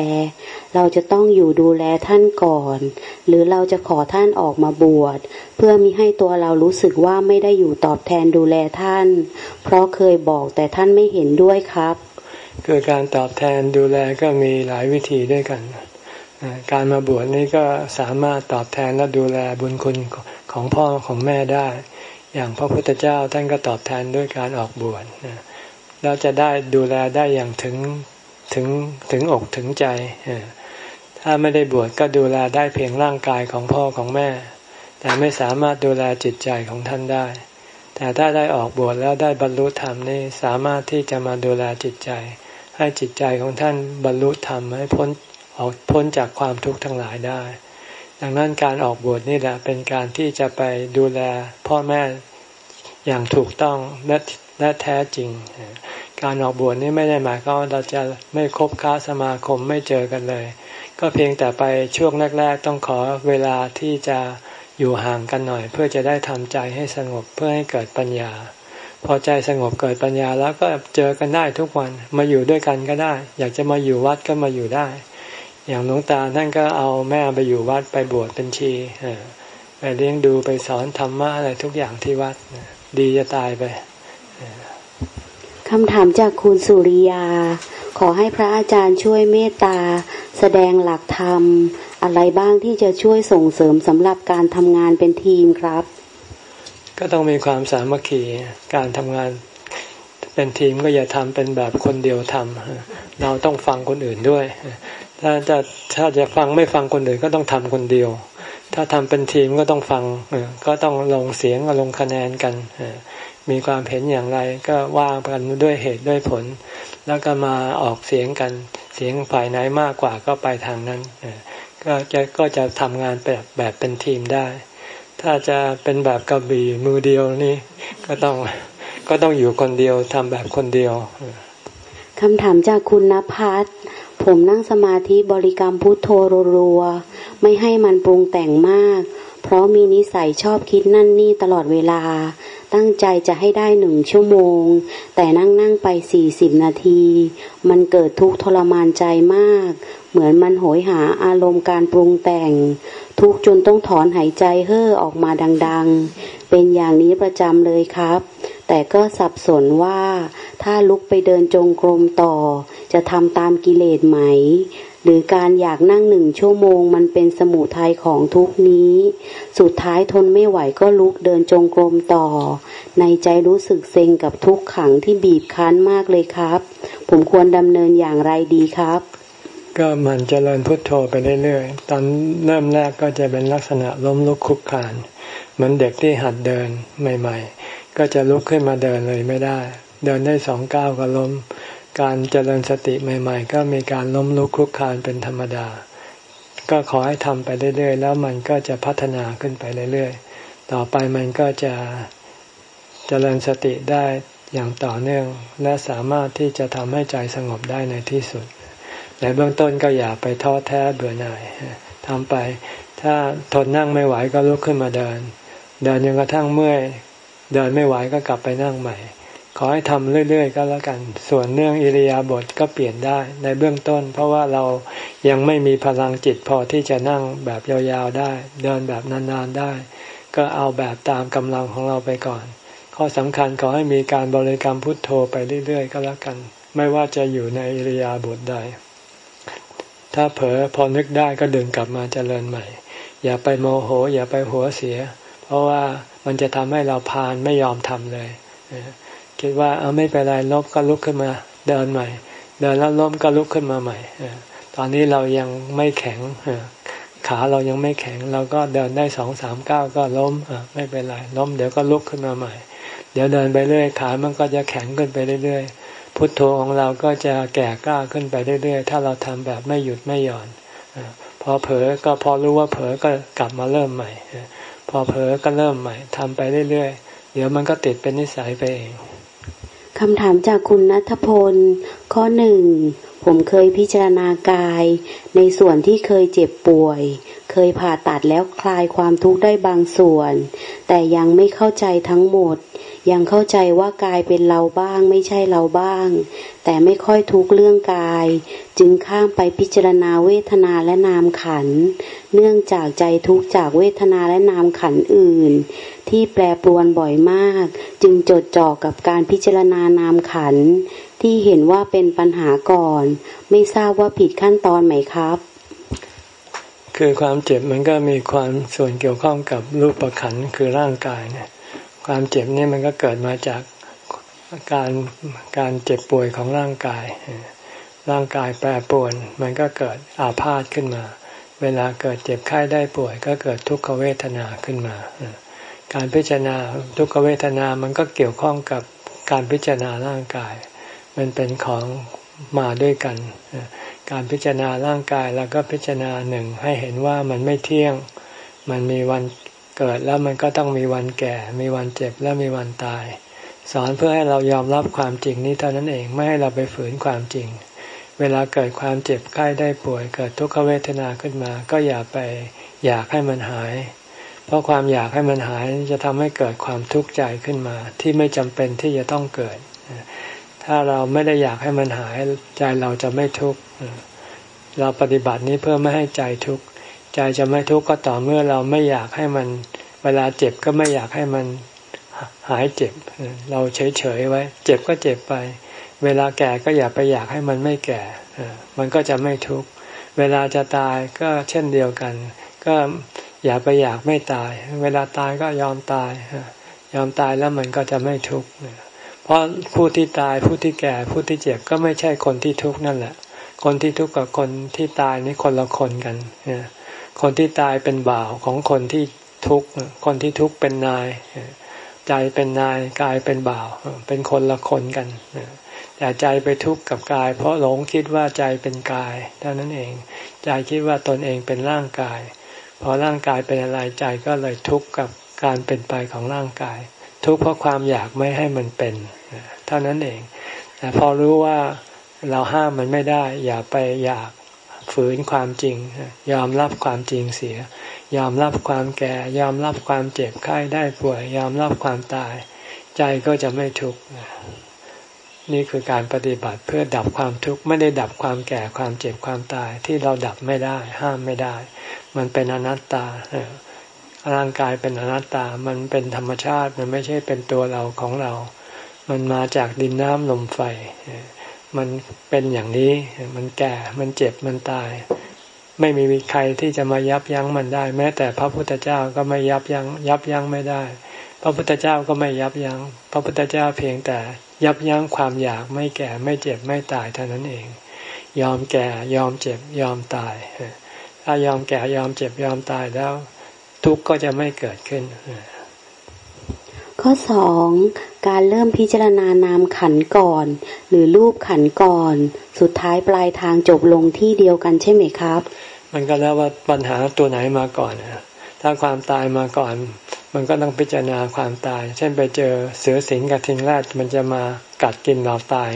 Speaker 3: เราจะต้องอยู่ดูแลท่านก่อน หรือเราจะขอท่านออกมาบวช เพื่อมิให้ตัวเรารู้สึกว่าไม่ได้อยู่ตอบแทนดูแลท่าน เพราะเคยบอกแต่ท่านไม่เห็นด้วยครับ
Speaker 1: คือการตอบแทนดูแลก็มีหลายวิธีด้วยกัน การมาบวชนี้ก็สามารถตอบแทนและดูแลบุญคุณของพ่อของแม่ได้ อย่างพระพุทธเจ้าท่านก็ตอบแทนด้วยการออกบวช แล้วจะได้ดูแลได้อย่างถึงถึงถึงอกถึงใจ ถ้าไม่ได้บวชก็ดูแลได้เพียงร่างกายของพ่อของแม่ แต่ไม่สามารถดูแลจิตใจของท่านได้ แต่ถ้าได้ออกบวชแล้วได้บรรลุธรรมนี่สามารถที่จะมาดูแลจิตใจ ให้จิตใจของท่านบรรลุธรรมให้พ้นออกพ้นจากความทุกข์ทั้งหลายได้ ดังนั้นการออกบวชนี่แหละเป็นการที่จะไปดูแลพ่อแม่อย่างถูกต้องและ และแท้จริง การออกบวชนี่ไม่ได้หมายความว่าเราจะไม่คบค้าสมาคมไม่เจอกันเลย ก็เพียงแต่ไปช่วงแรก ๆ ต้องขอเวลาที่จะอยู่ห่างกันหน่อย เพื่อจะได้ทำใจให้สงบเพื่อให้เกิดปัญญา พอใจสงบเกิดปัญญาแล้วก็เจอกันได้ทุกวันมาอยู่ด้วยกันก็ได้ อยากจะมาอยู่วัดก็มาอยู่ได้ อย่างหลวงตาท่านก็เอาแม่ไปอยู่วัดไปบวชเป็นชีไปเลี้ยงดูไปสอนธรรมะอะไรทุกอย่างที่วัดดีจะตายไป
Speaker 3: คำถามจากคุณสุริยา ขอให้พระอาจารย์ช่วยเมตตา แสดงหลักธรรม อะไรบ้างที่จะช่วยส่งเสริมสำหรับการทำงานเป็นทีมครับ
Speaker 1: ก็ต้องมีความสามัคคีการทำงานเป็นทีมก็อย่าทำเป็นแบบคนเดียวทำเราต้องฟังคนอื่นด้วย ถ้าจะถ้าจะฟังไม่ฟังคนอื่นก็ต้องทำคนเดียว ถ้าทำเป็นทีมก็ต้องฟังก็ต้องลงเสียงลงคะแนนกัน มีความเห็นอย่างไรก็ว่ากันด้วยเหตุด้วยผล แล้วก็มาออกเสียงกันเสียงฝ่ายไหนมากกว่าก็ไปทางนั้นก็จะก็จะทำงานแบบแบบเป็นทีมได้ ถ้าจะเป็นแบบกระบี่มือเดียวนี่ก็ต้องก็ต้องอยู่คนเดียวทำแบบคนเดียว
Speaker 3: คำถามจากคุณนภัสผมนั่งสมาธิบริกรรมพุทโธรัวๆไม่ให้มันปรุงแต่งมาก เพราะมีนิสัยชอบคิดนั่นนี่ตลอดเวลา ตั้งใจจะให้ได้หนึ่งชั่วโมง แต่นั่งนั่งไปสี่สิบนาที มันเกิดทุกข์ทรมานใจมาก เหมือนมันโหยหาอารมณ์การปรุงแต่ง ทุกจนต้องถอนหายใจเฮ่อออกมาดัง ๆ เป็นอย่างนี้ประจำเลยครับ แต่ก็สับสนว่า ถ้าลุกไปเดินจงกรมต่อ จะทำตามกิเลสไหม หรือการอยากนั่งหนึ่งชั่วโมง มันเป็นสมุทัยของทุกนี้ สุดท้ายทนไม่ไหวก็ลุกเดินจงกรมต่อ ในใจรู้สึกเซ็งกับทุกขังที่บีบคั้นมากเลยครับ ผมควรดำเนินอย่างไรดีครับ
Speaker 1: ก็มันจเจริญพุทโธไปเรื่อยๆ ตอนเริ่มแรกก็จะเป็นลักษณะล้มลุกคุกคานเหมือนเด็กที่หัดเดินใหม่ ๆ ก็จะลุกขึ้นมาเดินเลยไม่ได้ เดินได้สองก้าวก็ล้ม การเจริญสติใหม่ ๆ ก็มีการล้มลุกคลุกคลานเป็นธรรมดา ก็ขอให้ทำไปเรื่อย ๆ แล้วมันก็จะพัฒนาขึ้นไปเรื่อย ๆ ต่อไปมันก็จะเจริญสติได้อย่างต่อเนื่อง และสามารถที่จะทำให้ใจสงบได้ในที่สุดในเบื้องต้นก็อย่าไปท้อแท้เบื่อหน่ายทำไป ถ้าทนนั่งไม่ไหวก็ลุกขึ้นมาเดิน เดินจนกระทั่งเมื่อย เดินไม่ไหวก็กลับไปนั่งใหม่ ขอให้ทำเรื่อยๆก็แล้วกัน ส่วนเรื่องอิริยาบถก็เปลี่ยนได้ในเบื้องต้น เพราะว่าเรายังไม่มีพลังจิตพอที่จะนั่งแบบยาวๆได้ เดินแบบนานๆได้ ก็เอาแบบตามกำลังของเราไปก่อน ข้อสำคัญขอให้มีการบริกรรมพุทโธไปเรื่อยๆ ก็แล้วกัน ไม่ว่าจะอยู่ในอิริยาบถใด ถ้าเผลอพอนึกได้ก็ดึงกลับมาเจริญใหม่ อย่าไปโมโห อย่าไปหัวเสีย เพราะว่ามันจะทำให้เราพานไม่ยอมทำเลย คิดว่าเอาไม่เป็นไรลบก็ลุกขึ้นมาเดินใหม่ เดินแล้วล้มก็ลุกขึ้นมาใหม่ตอนนี้เรายังไม่แข็งขาเรายังไม่แข็ง เราก็เดินได้สองสามก้าวก็ล้มไม่เป็นไรล้มเดี๋ยวก็ลุกขึ้นมาใหม่ เดี๋ยวเดินไปเรื่อยขามันก็จะแข็งขึ้นไปเรื่อยๆพุทโธของเราก็จะแก่กล้าขึ้นไปเรื่อยๆถ้าเราทำแบบไม่หยุดไม่หย่อนพอเผลอก็พอรู้ว่าเผลอก็กลับมาเริ่มใหม่พอเผลอก็เริ่มใหม่ทำไปเรื่อยๆเดี๋ยวมันก็ติดเป็นนิสัยไปเอง
Speaker 3: คำถามจากคุณนัทพล ข้อหนึ่ง ผมเคยพิจารณากาย ในส่วนที่เคยเจ็บป่วย เคยผ่าตัดแล้วคลายความทุกข์ได้บางส่วน แต่ยังไม่เข้าใจทั้งหมด ยังเข้าใจว่ากายเป็นเราบ้างไม่ใช่เราบ้าง แต่ไม่ค่อยทุกเรื่องกาย จึงข้ามไปพิจารณาเวทนาและนามขัน เนื่องจากใจทุกจากเวทนาและนามขันอื่น ที่แปรปรวนบ่อยมาก จึงจดจ่อกับการพิจารณานามขัน ที่เห็นว่าเป็นปัญหาก่อน ไม่ทราบว่าผิดขั้นตอนไหมครับ
Speaker 1: คือความเจ็บมันก็มีความส่วนเกี่ยวข้องกับรูปประขันคือร่างกายเนี่ย ความเจ็บนี่มันก็เกิดมาจากการการเจ็บป่วยของร่างกาย ร่างกายแปรปรวน มันก็เกิดอาพาธขึ้นมา เวลาเกิดเจ็บไข้ได้ป่วย ก็เกิดทุกขเวทนาขึ้นมา การพิจารณาทุกขเวทนามันก็เกี่ยวข้องกับการพิจารณาร่างกาย มันเป็นของมาด้วยกัน การพิจารณาร่างกายแล้วก็พิจารณาหนึ่งให้เห็นว่ามันไม่เที่ยง มันมีวัน เกิดแล้วมันก็ต้องมีวันแก่ มีวันเจ็บและมีวันตาย สอนเพื่อให้เรายอมรับความจริงนี้เท่านั้นเองไม่ให้เราไปฝืนความจริง เวลาเกิดความเจ็บไข้ได้ป่วย เกิดทุกขเวทนาขึ้นมา ก็อย่าไปอยากให้มันหาย เพราะความอยากให้มันหายจะทำให้เกิดความทุกข์ใจขึ้นมา ที่ไม่จำเป็นที่จะต้องเกิด ถ้าเราไม่ได้อยากให้มันหายใจเราจะไม่ทุกข์เราปฏิบัตินี้เพื่อไม่ให้ใจทุกข์ ใจจะไม่ทุกข์ก็ต่อเมื่อเราไม่อยากให้มัน เวลาเจ็บก็ไม่อยากให้มันหายเจ็บ เราเฉยๆไว้ เจ็บก็เจ็บไป เวลาแก่ก็อย่าไปอยากให้มันไม่แก่ มันก็จะไม่ทุกข์ เวลาจะตายก็เช่นเดียวกัน ก็อย่าไปอยากไม่ตาย เวลาตายก็ยอมตาย ยอมตายแล้วมันก็จะไม่ทุกข์ เพราะผู้ที่ตายผู้ที่แก่ผู้ที่เจ็บก็ไม่ใช่คนที่ทุกข์นั่นแหละ คนที่ทุกข์กับคนที่ตายนี่คนละคนกัน คนที่ตายเป็นบ่าวของคนที่ทุกข์คนที่ทุกข์เป็นนาย ใจเป็นนายกายเป็นบ่าว เป็นคนละคนกันแต่ใจไปทุกข์กับกาย เพราะหลงคิดว่าใจเป็นกายเท่านั้นเอง ใจคิดว่าตนเองเป็นร่างกาย พอร่างกายเป็นอะไรใจก็เลยทุกข์กับการเป็นไปของร่างกาย ทุกข์เพราะความอยากไม่ให้มันเป็นเท่านั้นเองแต่พอรู้ว่าเราห้ามมันไม่ได้ อย่าไปอยาก ฝืนความจริง ยอมรับความจริงเสีย ยอมรับความแก่ ยอมรับความเจ็บไข้ได้ป่วย ยอมรับความตาย ใจก็จะไม่ทุกข์นี่คือการปฏิบัติเพื่อดับความทุกข์ไม่ได้ดับความแก่ความเจ็บความตายที่เราดับไม่ได้ ห้ามไม่ได้ มันเป็นอนัตตาร่างกายเป็นอนัตตา มันเป็นธรรมชาติ มันไม่ใช่เป็นตัวเราของเรา มันมาจากดินน้ำลมไฟ มันเป็นอย่างนี้ มันแก่ มันเจ็บ มันตาย ไม่มีใครที่จะมายับยั้งมันได้ แม้แต่พระพุทธเจ้าก็ไม่ยับยัง้งยับยั้งไม่ได้ พระพุทธเจ้าก็ไม่ยับยัง้ง พระพุทธเจ้าเพียงแต่ยับยั้งความอยากไม่แก่ไม่เจ็บไม่ตายเท่านั้นเอง ยอมแก่ยอมเจ็บยอมตาย ถ้ายอมแก่ยอมเจ็บยอมตายแล้ว ทุกข์ก็จะไม่เกิดขึ้น
Speaker 3: ข้อสอง การเริ่มพิจารณานามขันก่อน หรือรูปขันก่อน สุดท้ายปลายทางจบลงที่เดียวกันใช่ไหมครับ
Speaker 1: มันก็แล้วว่าปัญหาตัวไหนมาก่อนถ้าความตายมาก่อน มันก็ต้องพิจารณาความตาย เช่นไปเจอเสือสิงกับทิงแรดมันจะมากัดกินเราตาย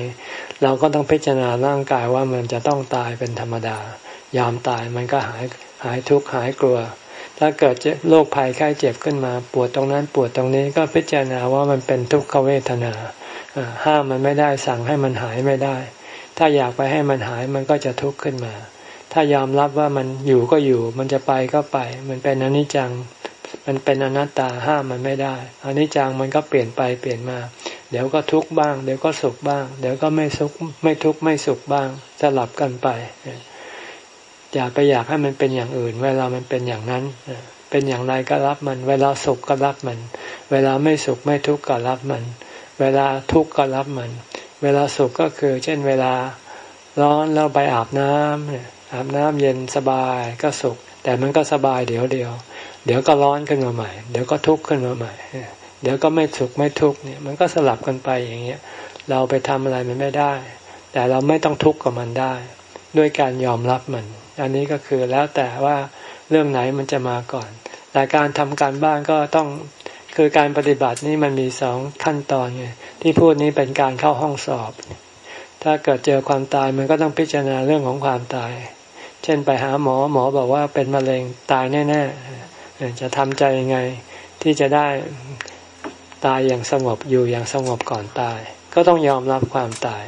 Speaker 1: เราก็ต้องพิจารณาร่างกายว่ามันจะต้องตายเป็นธรรมดายอมตายมันก็หายหายทุกข์หายกลัว ถ้าเกิดโรคภัยไข้เจ็บขึ้นมา ปวดตรงนั้นปวดตรงนี้ก็พิจารณาว่ามันเป็นทุกขเวทนาห้ามมันไม่ได้สั่งให้มันหายไม่ได้ ถ้าอยากไปให้มันหายมันก็จะทุกข์ขึ้นมา ถ้ายอมรับว่ามันอยู่ก็อยู่ มันจะไปก็ไป มันเป็นอนิจจัง มันเป็นอนัตตาห้ามมันไม่ได้อนิจจังมันก็เปลี่ยนไปเปลี่ยนมา เดี๋ยวก็ทุกข์บ้าง เดี๋ยวก็สุขบ้าง เดี๋ยวก็ไม่สุขไม่ทุกข์ไม่สุขบ้างสลับกันไป อย่าไปอยากให้มันเป็นอย่างอื่น เวลามันเป็นอย่างนั้น เป็นอย่างไรก็รับมัน เวลาสุขก็รับมัน เวลาไม่สุขไม่ทุกข์ก็รับมัน เวลาทุกข์ก็รับมัน เวลาสุขก็คือ เช่นเวลาร้อนเราไปอาบน้ำอาบน้ำเย็นสบายก็สุข แต่มันก็สบายเดี๋ยวเดียว เดี๋ยวก็ร้อนขึ้นมาใหม่ เดี๋ยวก็ทุกข์ขึ้นมาใหม่ เดี๋ยวก็ไม่สุขไม่ทุกข์เนี่ย มันก็สลับกันไปอย่างเงี้ย เราไปทำอะไรมันไม่ได้ แต่เราไม่ต้องทุกข์กับมันได้ ด้วยการยอมรับมัน อันนี้ก็คือแล้วแต่ว่าเรื่องไหนมันจะมาก่อน แต่การทำการบ้านก็ต้องคือการปฏิบัตินี่มันมีสองขั้นตอนไงที่พูดนี้เป็นการเข้าห้องสอบ ถ้าเกิดเจอความตายมันก็ต้องพิจารณาเรื่องของความตาย เช่นไปหาหมอหมอบอกว่าเป็นมะเร็งตายแน่ๆจะทำใจยังไงที่จะได้ตายอย่างสงบอยู่อย่างสงบก่อนตาย ก็ต้องยอมรับความตาย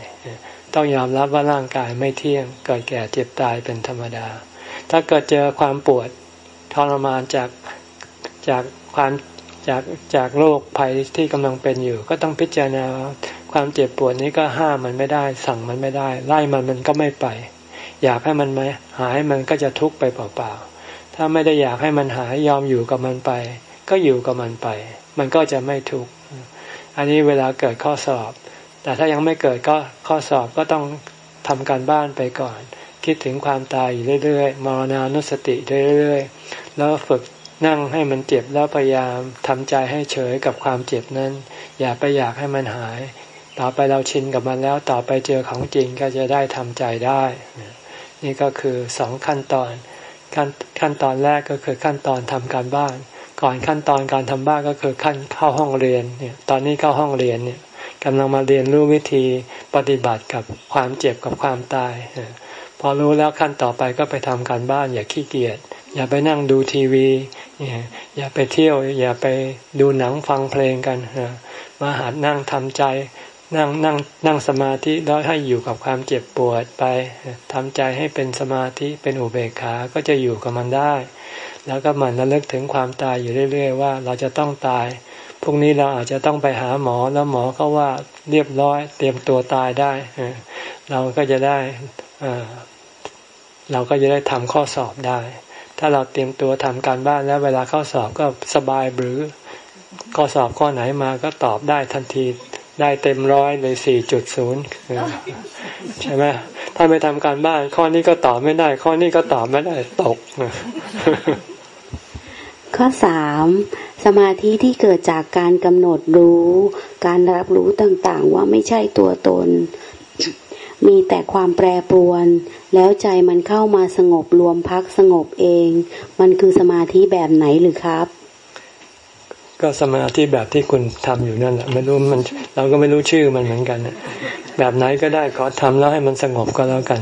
Speaker 1: ต้องยอมรับว่าร่างกายไม่เที่ยง เกิดแก่เจ็บตายเป็นธรรมดา ถ้าเกิดเจอความปวดทรมานจากจากความจากจากโรคภัยที่กำลังเป็นอยู่ ก็ต้องพิจารณาความเจ็บปวดนี้ก็ห้ามมันไม่ได้ สั่งมันไม่ได้ ไล่มันมันก็ไม่ไป อยากให้มันไหมหายมันก็จะทุกข์ไปเปล่าๆถ้าไม่ได้อยากให้มันหายยอมอยู่กับมันไป ก็อยู่กับมันไป มันก็จะไม่ทุกข์อันนี้เวลาเกิดข้อสอบ แต่ถ้ายังไม่เกิดก็ข้อสอบก็ต้องทำการบ้านไปก่อน คิดถึงความตายอยู่เรื่อยๆมรณานุสติเรื่อยๆแล้วฝึกนั่งให้มันเจ็บแล้วพยายามทำใจให้เฉยกับความเจ็บนั้น อย่าไปอยากให้มันหาย ต่อไปเราชินกับมันแล้วต่อไปเจอของจริงก็จะได้ทำใจได้ นี่ก็คือสองขั้นตอน ขั้นขั้นตอนแรกก็คือขั้นตอนทำการบ้าน ก่อนขั้นตอนการทำบ้านก็คือขั้นเข้าห้องเรียนเนี่ยตอนนี้เข้าห้องเรียนเนี่ย กำลังมาเรียนรู้วิธีปฏิบัติกับความเจ็บกับความตายพอรู้แล้วขั้นต่อไปก็ไปทำการบ้าน อย่าขี้เกียจอย่าไปนั่งดูทีวี อย่าไปเที่ยว อย่าไปดูหนังฟังเพลงกันมาหัดนั่งทำใจนั่งนั่งนั่งสมาธิแล้วให้อยู่กับความเจ็บปวดไปทำใจให้เป็นสมาธิเป็นอุเบกขาก็จะอยู่กับมันได้ แล้วก็มันระลึกถึงความตายอยู่เรื่อย ๆ ว่าเราจะต้องตาย พรุ่งนี้เราอาจจะต้องไปหาหมอแล้วหมอเขาว่าเรียบร้อย เตรียมตัวตายได้ เราก็จะได้เราก็จะได้ทำข้อสอบได้ ถ้าเราเตรียมตัวทำการบ้านแล้วเวลาเข้าสอบก็สบายหรือข้อสอบข้อไหนมาก็ตอบได้ทันทีได้เต็มร้อยเลยสี่จุดศูนย์ใช่ไหมถ้าไม่ทำการบ้าน ข้อนี้ก็ตอบไม่ได้ ข้อนี้ก็ตอบไม่ได้ตก
Speaker 3: ข้อสามสมาธิที่เกิดจากการกำหนดรู้ การรับรู้ต่างๆ ว่าไม่ใช่ตัวตน มีแต่ความแปรปรวน แล้วใจมันเข้ามาสงบรวมพักสงบเอง มันคือสมาธิแบบไหนหรือครับ
Speaker 1: ก็สมาธิแบบที่คุณทำอยู่นั่นแหละไม่รู้มัน เราก็ไม่รู้ชื่อมันเหมือนกันแบบไหนก็ได้ขอทำแล้วให้มันสงบก็แล้วกัน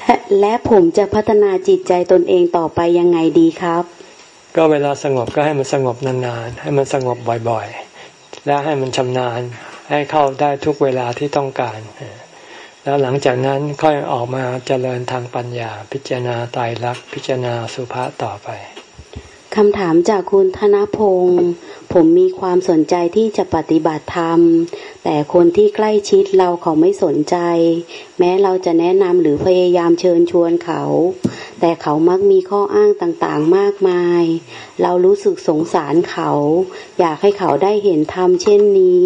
Speaker 3: และและผมจะพัฒนาจิตใจตนเองต่อไปยังไงดีครับ
Speaker 1: ก็เวลาสงบก็ให้มันสงบนานๆ ให้มันสงบบ่อยๆ และให้มันชำนาญให้เข้าได้ทุกเวลาที่ต้องการ แล้วหลังจากนั้นค่อยออกมาเจริญทางปัญญา พิจารณาตายรักพิจารณาสุภาษต่อไป
Speaker 3: คำถามจากคุณธนพงศ์ผมมีความสนใจที่จะปฏิบัติธรรม แต่คนที่ใกล้ชิดเราเขาไม่สนใจ แม้เราจะแนะนำหรือพยายามเชิญชวนเขา แต่เขามักมีข้ออ้างต่างๆมากมาย เรารู้สึกสงสารเขา อยากให้เขาได้เห็นธรรมเช่นนี้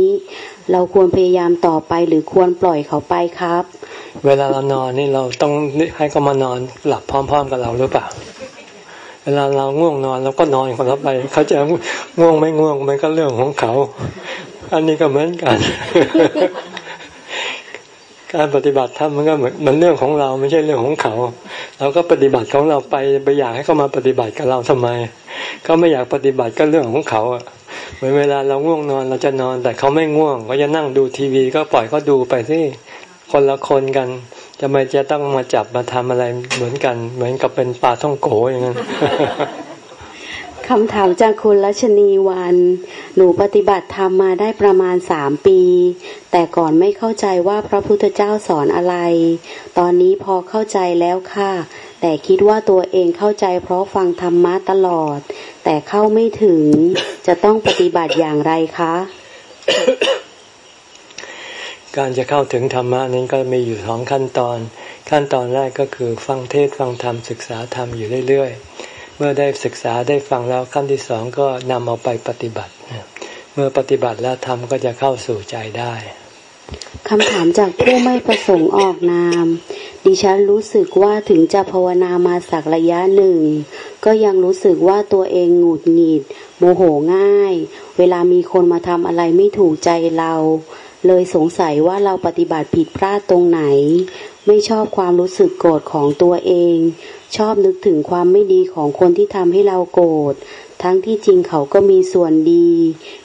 Speaker 3: เราควรพยายามต่อไปหรือควรปล่อยเขาไปครับ
Speaker 1: เวลาเรานอนนี่เราต้องให้เขามานอนหลับพร้อม ๆ กับเราหรือเปล่า เวลาเราง่วงนอนเราก็นอนของเราไป เขาจะง่วงไม่ง่วงมันก็เรื่องของเขา อันนี้ก็เหมือนกัน การปฏิบัติธรรมมันก็เหมือนมันเรื่องของเราไม่ใช่เรื่องของเขา เราก็ปฏิบัติของเราไปไปอยากให้เขามาปฏิบัติกับเราทำไมเขาไม่อยากปฏิบัติก็เรื่องของเขาอะเหมือนเวลาเราง่วงนอนเราจะนอนแต่เขาไม่ง่วง ก็จะนั่งดูทีวีก็ปล่อยเขาดูไปสิคนละคนกัน จะไม่จะต้องมาจับมาทำอะไรเหมือนกัน เหมือนกับเป็นปลาท่องโกอย่างนั้น
Speaker 3: คำถามจากคุณรัชนีวัน หนูปฏิบัติธรรมมาได้ประมาณสามปี แต่ก่อนไม่เข้าใจว่าพระพุทธเจ้าสอนอะไร ตอนนี้พอเข้าใจแล้วค่ะ แต่คิดว่าตัวเองเข้าใจเพราะฟังธรรมะตลอด แต่เข้าไม่ถึง จะต้องปฏิบัติอย่างไรคะ
Speaker 1: การจะเข้าถึงธรรมะนั้นก็มีอยู่สองขั้นตอน ขั้นตอนแรกก็คือฟังเทศฟังธรรมศึกษาธรรมอยู่เรื่อยๆ เมื่อได้ศึกษาได้ฟังแล้วขั้นที่สองก็นำเอาไปปฏิบัติ เมื่อปฏิบัติแล้วธรรมก็จะเข้าสู่ใจได้
Speaker 3: คำถามจากผู้ไม่ประสงค์ออกนาม ดิฉันรู้สึกว่าถึงจะภาวนามาสักระยะหนึ่ง ก็ยังรู้สึกว่าตัวเองหงุดหงิด โมโหง่าย เวลามีคนมาทำอะไรไม่ถูกใจเรา เลยสงสัยว่าเราปฏิบัติผิดพลาดตรงไหน ไม่ชอบความรู้สึกโกรธของตัวเอง ชอบนึกถึงความไม่ดีของคนที่ทำให้เราโกรธ ทั้งที่จริงเขาก็มีส่วนดี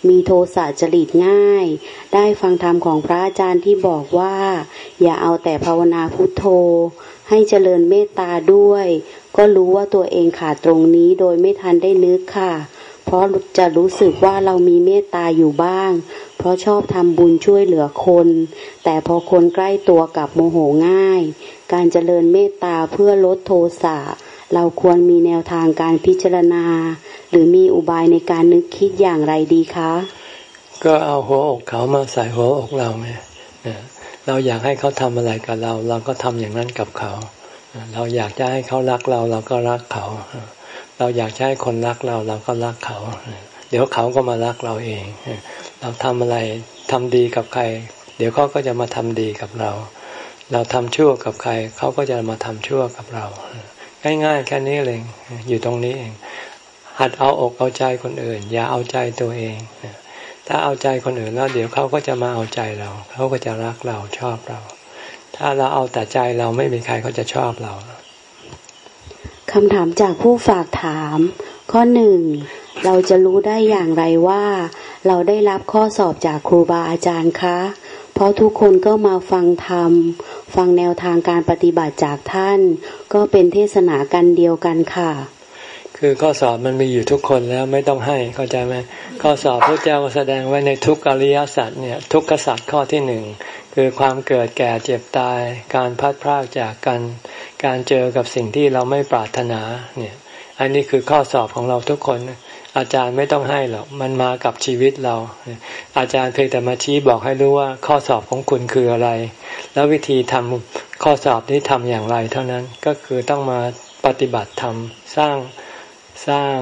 Speaker 3: มีโทสะจริตง่าย ได้ฟังธรรมของพระอาจารย์ที่บอกว่า อย่าเอาแต่ภาวนาพุทโธ ให้เจริญเมตตาด้วย ก็รู้ว่าตัวเองขาดตรงนี้โดยไม่ทันได้นึกค่ะ เพราะจะรู้สึกว่าเรามีเมตตาอยู่บ้าง เพราะชอบทำบุญช่วยเหลือคน แต่พอคนใกล้ตัวกับโมโหง่าย การเจริญเมตตาเพื่อลดโทสะเราควรมีแนวทางการพิจารณา หรือมีอุบายในการนึกคิดอย่างไรดีคะ
Speaker 1: ก็เอาหัวอกเขามาใส่หัวอกเราไงเราอยากให้เขาทำอะไรกับเรา เราก็ทำอย่างนั้นกับเขา เราอยากจะให้เขารักเราเราก็รักเขา เราอยากให้คนรักเราเราก็รักเขา เดี๋ยวเขาก็มารักเราเอง เราทำอะไรทำดีกับใคร เดี๋ยวเขาก็จะมาทำดีกับเรา เราทำชั่วกับใคร เขาก็จะมาทำชั่วกับเรา ง่ายๆแค่นี้เองอยู่ตรงนี้เอง หัดเอาอกเอาใจคนอื่น อย่าเอาใจตัวเอง ถ้าเอาใจคนอื่นแล้ว เดี๋ยวเขาก็จะมาเอาใจเรา เขาก็จะรักเราชอบเรา ถ้าเราเอาแต่ใจเราไม่มีใครเขาจะชอบเรา
Speaker 3: คำถามจากผู้ฝากถาม ข้อหนึ่งเราจะรู้ได้อย่างไรว่า เราได้รับข้อสอบจากครูบาอาจารย์คะ เพราะทุกคนก็มาฟังธรรม ฟังแนวทางการปฏิบัติจากท่าน ก็เป็นเทศนากันเดียวกันค่ะ
Speaker 1: คือข้อสอบมันมีอยู่ทุกคนแล้วไม่ต้องให้เข้าใจไหมข้อสอบพระเจ้าแสดงไว้ในทุกอริยสัจเนี่ยทุกขสัจข้อที่หนึ่ง คือความเกิดแก่เจ็บตาย การพัดพรากจากกัน การเจอกับสิ่งที่เราไม่ปรารถนาเนี่ย อันนี้คือข้อสอบของเราทุกคน อาจารย์ไม่ต้องให้หรอกมันมากับชีวิตเรา อาจารย์เพียงแต่มาชี้บอกให้รู้ว่าข้อสอบของคุณคืออะไร แล้ววิธีทำข้อสอบนี้ทำอย่างไร เท่านั้นก็คือต้องมาปฏิบัติทำสร้างสร้าง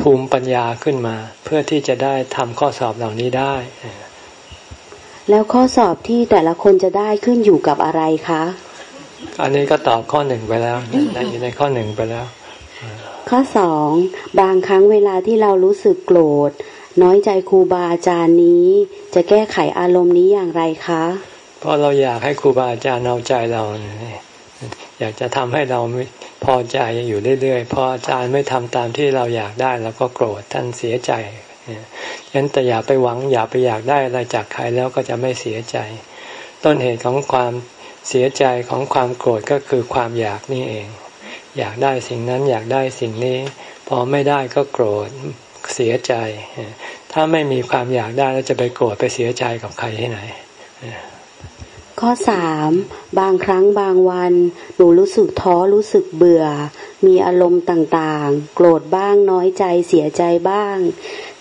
Speaker 1: ภูมิปัญญาขึ้นมา เพื่อที่จะได้ทำข้อสอบเหล่านี้ได้
Speaker 3: แล้วข้อสอบที่แต่ละคนจะได้ขึ้นอยู่กับอะไรคะ
Speaker 1: อันนี้ก็ตอบข้อหนึ่งไปแล้วได้อยู่ในข้อหนึ่งไปแล้ว
Speaker 3: ข้อสองบางครั้งเวลาที่เรารู้สึกโกรธ น้อยใจครูบาอาจารย์นี้ จะแก้ไขอารมณ์นี้อย่างไรคะ
Speaker 1: เพราะเราอยากให้ครูบาอาจารย์เอาใจเรา อยากจะทำให้เราพอใจอยู่เรื่อยๆ พออาจารย์ไม่ทำตามที่เราอยากได้เราก็โกรธท่านเสียใจ ฉะนั้นแต่อย่าไปหวังอย่าไปอยากได้อะไรจากใครแล้วก็จะไม่เสียใจ ต้นเหตุของความเสียใจของความโกรธก็คือความอยากนี่เอง อยากได้สิ่งนั้นอยากได้สิ่งนี้ พอไม่ได้ก็โกรธเสียใจ ถ้าไม่มีความอยากได้แล้วจะไปโกรธไปเสียใจกับใครที่ไหน
Speaker 3: ข้อสามบางครั้งบางวัน หนูรู้สึกท้อรู้สึกเบื่อ มีอารมณ์ต่างๆ โกรธบ้างน้อยใจเสียใจบ้าง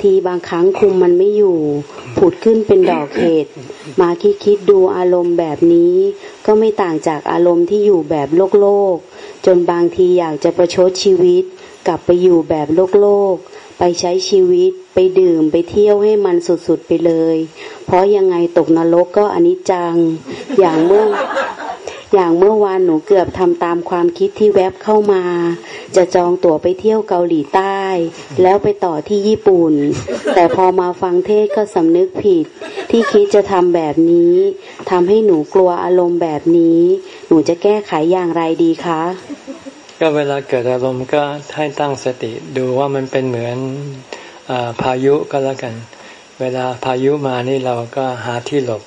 Speaker 3: ทีบางครั้งคุมมันไม่อยู่ ผุดขึ้นเป็นดอกเห็ดมาคิดคิดดูอารมณ์แบบนี้ ก็ไม่ต่างจากอารมณ์ที่อยู่แบบโลกโลก จนบางทีอยากจะประชดชีวิต กลับไปอยู่แบบโลกโลก ไปใช้ชีวิต ไปดื่มไปเที่ยวให้มันสุดๆไปเลย เพราะยังไงตกนรกก็อนิจจัง อย่างเมื่อ อย่างเมื่อวานหนูเกือบทำตามความคิดที่แวบเข้ามา จะจองตั๋วไปเที่ยวเกาหลีใต้ แล้วไปต่อที่ญี่ปุ่น แต่พอมาฟังเทศก็สำนึกผิด ที่คิดจะทำแบบนี้ทำให้หนูกลัวอารมณ์แบบนี้ หนูจะแก้ไขอย่างไรดีคะ
Speaker 1: ก็เวลาเกิดอารมณ์ก็ให้ตั้งสติดูว่ามันเป็นเหมือนอพายุก็แล้วกัน เวลาพายุมานี่เราก็หาที่หลบ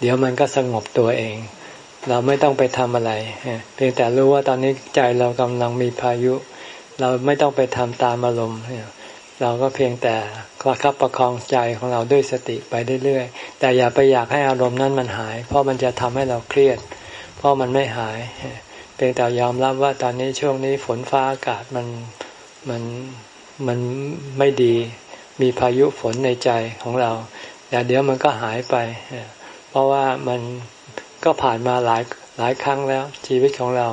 Speaker 1: เดี๋ยวมันก็สงบตัวเอง เราไม่ต้องไปทำอะไรเพียงแต่รู้ว่าตอนนี้ใจเรากำลังมีพายุ เราไม่ต้องไปทำตามอารมณ์เราก็เพียงแต่ประคับประคองใจของเราด้วยสติไปเรื่อยๆ แต่อย่าไปอยากให้อารมณ์นั้นมันหาย เพราะมันจะทำให้เราเครียด เพราะมันไม่หาย เพียงแต่ยอมรับว่าตอนนี้ช่วงนี้ฝนฟ้าอากาศมันมันมันไม่ดี มีพายุฝนในใจของเราแต่เดี๋ยวมันก็หายไป เพราะว่ามัน ก็ผ่านมาหลายหลายครั้งแล้ว ชีวิตของเรา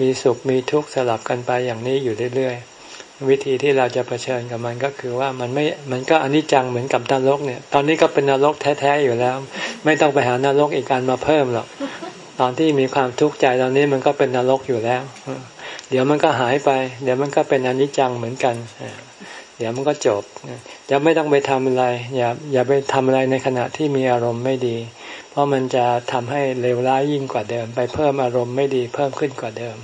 Speaker 1: มีสุขมีทุกข์สลับกันไปอย่างนี้อยู่เรื่อยๆ วิธีที่เราจะะเผชิญกับมันก็คือว่ามันไม่มันก็อนิจจังเหมือนกับนรกเนี่ย ตอนนี้ก็เป็นนรกแท้ๆอยู่แล้ว ไม่ต้องไปหานรกอีกการมาเพิ่มหรอกตอนที่มีความทุกข์ใจตอนนี้มันก็เป็นนรกอยู่แล้ว เดี๋ยวมันก็หายไป เดี๋ยวมันก็เป็นอนิจจังเหมือนกัน เดี๋ยวมันก็จบ จะไม่ต้องไปทำอะไร อย่าอย่าไปทำอะไรในขณะที่มีอารมณ์ไม่ดี ราะมันจะทำให้เลวร้ายยิ่งกว่าเดิม ไปเพิ่มอารมณ์ไม่ดีเพิ่มขึ้นกว่าเดิม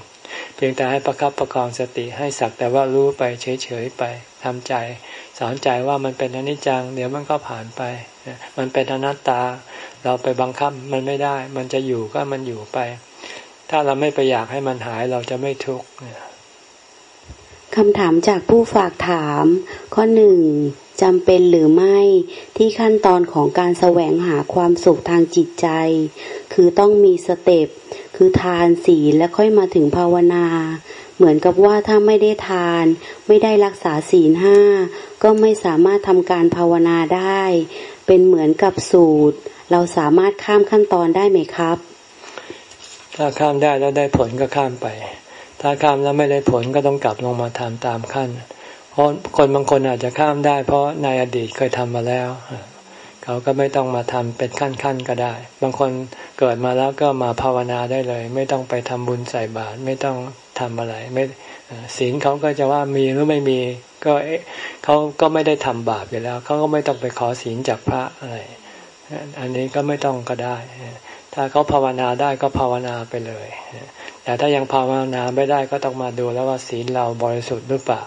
Speaker 1: เพียงแต่ให้ประครับประคองสติให้สักแต่ว่ารู้ไปเฉยๆไปทำใจ สอนใจว่ามันเป็นอนิจจัง เดี๋ยวมันก็ผ่านไป มันเป็นอนัตตา เราไปบังคับมันไม่ได้ มันจะอยู่ก็มันอยู่ไป ถ้าเราไม่ไปอยากให้มันหายเราจะไม่ทุกข์
Speaker 3: คำถามจากผู้ฝากถาม ข้อหนึ่ง จำเป็นหรือไม่ที่ขั้นตอนของการแสวงหาความสุขทางจิตใจ คือต้องมีสเต็ปคือทานศีลและค่อยมาถึงภาวนา เหมือนกับว่าถ้าไม่ได้ทาน ไม่ได้รักษาศีลห้าก็ไม่สามารถทำการภาวนาได้ เป็นเหมือนกับสูตร เราสามารถข้ามขั้นตอนได้ไหมครับ
Speaker 1: ถ้าข้ามได้แล้วได้ผลก็ข้ามไป ถ้าข้ามแล้วไม่ได้ผลก็ต้องกลับลงมาทำตามขั้น คนบางคนอาจจะข้ามได้ เพราะในอดีตเคยทำมาแล้ว เขาก็ไม่ต้องมาทำเป็นขั้นๆก็ได้ บางคนเกิดมาแล้วก็มาภาวนาได้เลย ไม่ต้องไปทำบุญใส่บาตรไม่ต้องทำอะไร ไม่ศีลเขาก็จะว่ามีหรือไม่มีก็เขาก็ไม่ได้ทำบาปอยู่แล้วเขาก็ไม่ต้องไปขอศีลจากพระอะไรอันนี้ก็ไม่ต้องก็ได้ ถ้าเขาภาวนาได้ก็ภาวนาไปเลย แต่ถ้ายังภาวนาไม่ได้ก็ต้องมาดูแล้วว่าศีลเราบริสุทธิ์หรือเปล่า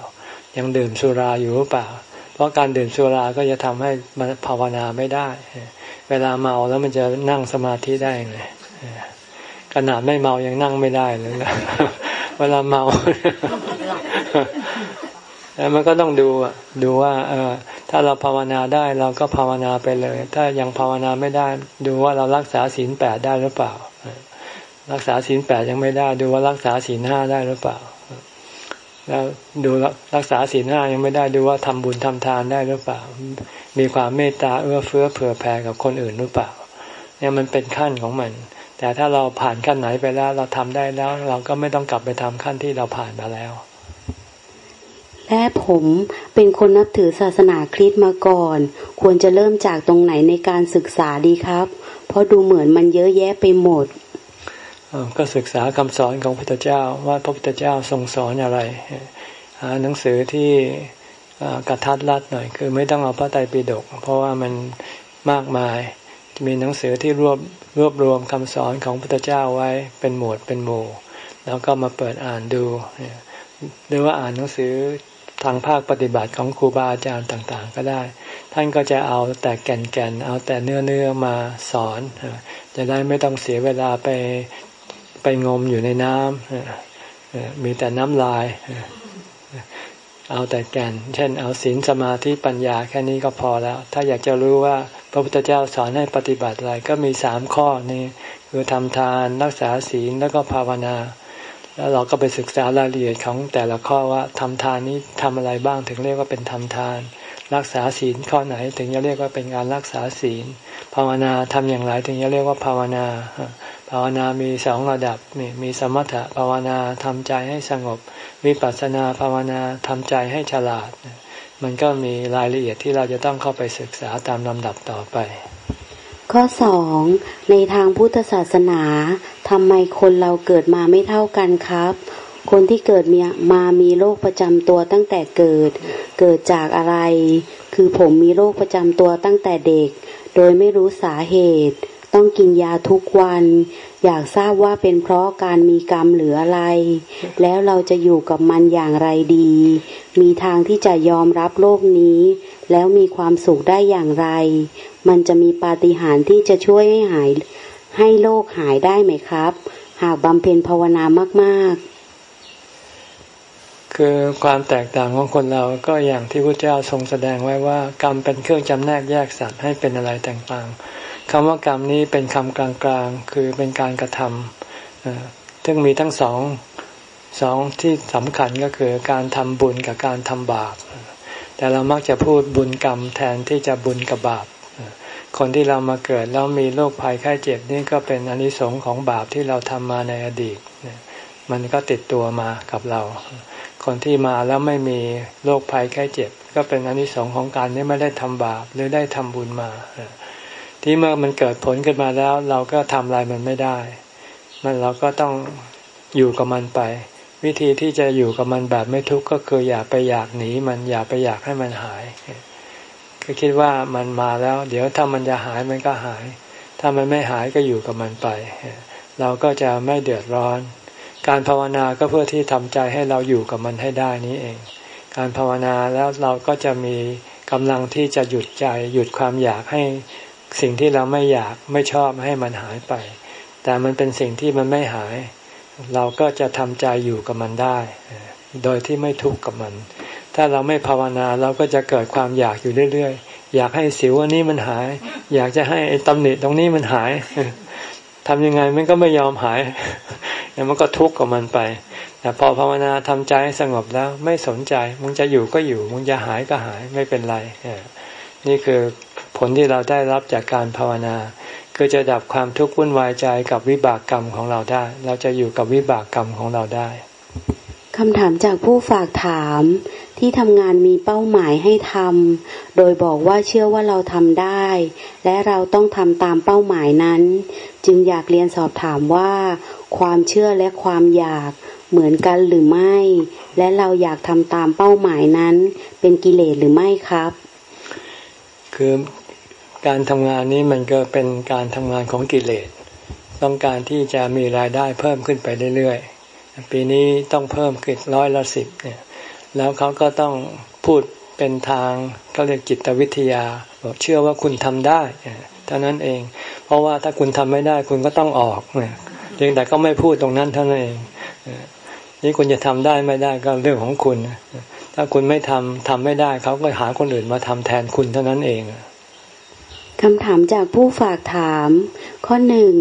Speaker 1: ยังดื่มสุราอยู่หรือเปล่า เพราะการดื่มสุราก็จะทำให้มันภาวนาไม่ได้ เวลาเมาแล้วมันจะนั่งสมาธิได้ไงขนาดไม่เมายังนั่งไม่ได้เลยนะเวลาเมาแล้วมันก็ต้องดูดูว่า เออถ้าเราภาวนาได้เราก็ภาวนาไปเลย ถ้ายังภาวนาไม่ได้ ดูว่าเรารักษาศีลแปดได้หรือเปล่า รักษาศีลแปดยังไม่ได้ ดูว่ารักษาศีลห้าได้หรือเปล่า แล้วดูรักษาศีลห้ายังไม่ได้ดูว่าทำบุญทำทานได้หรือเปล่า มีความเมตตาเอื้อเฟื้อเผื่อแผ่กับคนอื่นหรือเปล่า เนี่ยมันเป็นขั้นของมัน แต่ถ้าเราผ่านขั้นไหนไปแล้ว เราทำได้แล้ว เราก็ไม่ต้องกลับไปทำขั้นที่เราผ่านมาแล้ว
Speaker 3: และผมเป็นคนนับถือศาสนาคริสต์มาก่อน ควรจะเริ่มจากตรงไหนในการศึกษาดีครับ เพราะดูเหมือนมันเยอะแยะไปหมด
Speaker 1: ก็ศึกษาคำสอนของพระพุทธเจ้าว่าพระพุทธเจ้าทรงสอนอะไรหาหนังสือที่กระทัดรัดหน่อย คือไม่ต้องเอาพระไตรปิฎกเพราะว่ามันมากมายมีหนังสือที่รวบรวบรวมคำสอนของพระพุทธเจ้าไว้เป็นหมวดเป็นหมู่ แล้วก็มาเปิดอ่านดูหรือว่าอ่านหนังสือทางภาคปฏิบัติของครูบาอาจารย์ต่างๆ ก็ได้ ท่านก็จะเอาแต่แก่นๆ เอาแต่เนื้อเนื้อมาสอน จะได้ไม่ต้องเสียเวลาไป ไปงมอยู่ในน้ำมีแต่น้ำลาย เอาแต่แก่น เช่น เอาศีลสมาธิปัญญาแค่นี้ก็พอแล้ว ถ้าอยากจะรู้ว่าพระพุทธเจ้าสอนให้ปฏิบัติอะไรก็มีสามข้อนี้คือทำทานรักษาศีลแล้วก็ภาวนา แล้วเราก็ไปศึกษารายละเอียดของแต่ละข้อว่าทำทานนี้ทำอะไรบ้างถึงเรียกว่าเป็นทำทาน รักษาศีลข้อไหนถึงจะเรียกว่าเป็นการรักษาศีล ภาวนาทำอย่างไรถึงจะเรียกว่าภาวนา ภาวนามีสองระดับนี่มีสมถะภาวนาทำใจให้สงบมีปัสนาภาวนาทำใจให้ฉลาด มันก็มีรายละเอียดที่เราจะต้องเข้าไปศึกษาตามลำดับต่อไป
Speaker 3: ข้อสองในทางพุทธศาสนาทำไมคนเราเกิดมาไม่เท่ากันครับ คนที่เกิดมีมามีโรคประจำตัวตั้งแต่เกิด เกิดจากอะไร คือผมมีโรคประจำตัวตั้งแต่เด็ก โดยไม่รู้สาเหตุ ต้องกินยาทุกวัน อยากทราบว่าเป็นเพราะการมีกรรมหรืออะไร แล้วเราจะอยู่กับมันอย่างไรดี มีทางที่จะยอมรับโลกนี้ แล้วมีความสุขได้อย่างไร มันจะมีปาฏิหาริย์ที่จะช่วยให้หาย ให้โลกหายได้ไหมครับ หากบำเพ็ญภาวนามาก
Speaker 1: ๆ คือความแตกต่างของคนเราก็อย่างที่พระเจ้าทรงแสดงไว้ว่า กรรมเป็นเครื่องจำแนกแยกสัตว์ให้เป็นอะไรต่างๆ คำว่ากรรมนี้เป็นคำกลางๆ คือเป็นการกระทำซึ่งมีทั้งสองสองที่สำคัญก็คือการทำบุญกับการทำบาป แต่เรามักจะพูดบุญกรรมแทนที่จะบุญกับบาป คนที่เรามาเกิดแล้วมีโรคภัยไข้เจ็บนี่ก็เป็นอนิสงส์ของบาปที่เราทำมาในอดีต มันก็ติดตัวมากับเรา คนที่มาแล้วไม่มีโรคภัยไข้เจ็บ ก็เป็นอนิสงส์ของการที่ไม่ได้ทำบาปหรือได้ทำบุญมา ที่เมื่อมันเกิดผลขึ้นมาแล้ว เราก็ทำอะไรมันไม่ได้ มันเราก็ต้องอยู่กับมันไป วิธีที่จะอยู่กับมันแบบไม่ทุกข์ก็คืออย่าไปอยากหนีมันอย่าไปอยากให้มันหาย ก็คิดว่ามันมาแล้ว เดี๋ยวถ้ามันจะหายมันก็หาย ถ้ามันไม่หายก็อยู่กับมันไป เราก็จะไม่เดือดร้อน การภาวนาก็เพื่อที่ทำใจให้เราอยู่กับมันให้ได้นี้เอง การภาวนาแล้วเราก็จะมีกำลังที่จะหยุดใจหยุดความอยากให้ สิ่งที่เราไม่อยากไม่ชอบให้มันหายไป แต่มันเป็นสิ่งที่มันไม่หาย เราก็จะทำใจอยู่กับมันได้ โดยที่ไม่ทุกข์กับมัน ถ้าเราไม่ภาวนาเราก็จะเกิดความอยากอยู่เรื่อยๆ อยากให้สิวอันนี้มันหาย อยากจะให้ตำหนิตรงนี้มันหายทำยังไงมันก็ไม่ยอมหายเนี่ยมันก็ทุกข์กับมันไป แต่พอภาวนาทำใจให้สงบแล้วไม่สนใจ มึงจะอยู่ก็อยู่ มึงจะหายก็หายไม่เป็นไร นี่คือผลที่เราได้รับจากการภาวนาคือจะดับความทุกข์วุ่นวายใจกับวิบากกรรมของเราได้ เราจะอยู่กับวิบากกรรมของเราได้
Speaker 3: คำถามจากผู้ฝากถามที่ทำงานมีเป้าหมายให้ทำโดยบอกว่าเชื่อว่าเราทำได้ และเราต้องทำตามเป้าหมายนั้น จึงอยากเรียนสอบถามว่า ความเชื่อและความอยากเหมือนกันหรือไม่ และเราอยากทำตามเป้าหมายนั้น เป็นกิเลสหรือไม่ครับ
Speaker 1: คือการทำงานนี้มันก็เป็นการทำงานของกิเลส ต้องการที่จะมีรายได้เพิ่มขึ้นไปเรื่อยๆ ปีนี้ต้องเพิ่มขึ้นร้อยละสิบเนี่ย แล้วเขาก็ต้องพูดเป็นทางเขาเรียกจิตวิทยาบอกเชื่อว่าคุณทำได้เท่านั้นเอง เพราะว่าถ้าคุณทำไม่ได้คุณก็ต้องออกเนี่ยเพียงแต่ก็ไม่พูดตรงนั้นเท่านั้นเองนี่คุณจะทำได้ไม่ได้ก็เรื่องของคุณ ถ้าคุณไม่ทำทำไม่ได้เขาก็หาคนอื่นมาทำแทนคุณเท่านั้นเอง
Speaker 3: คำถามจากผู้ฝากถาม ข้อหนึ่ง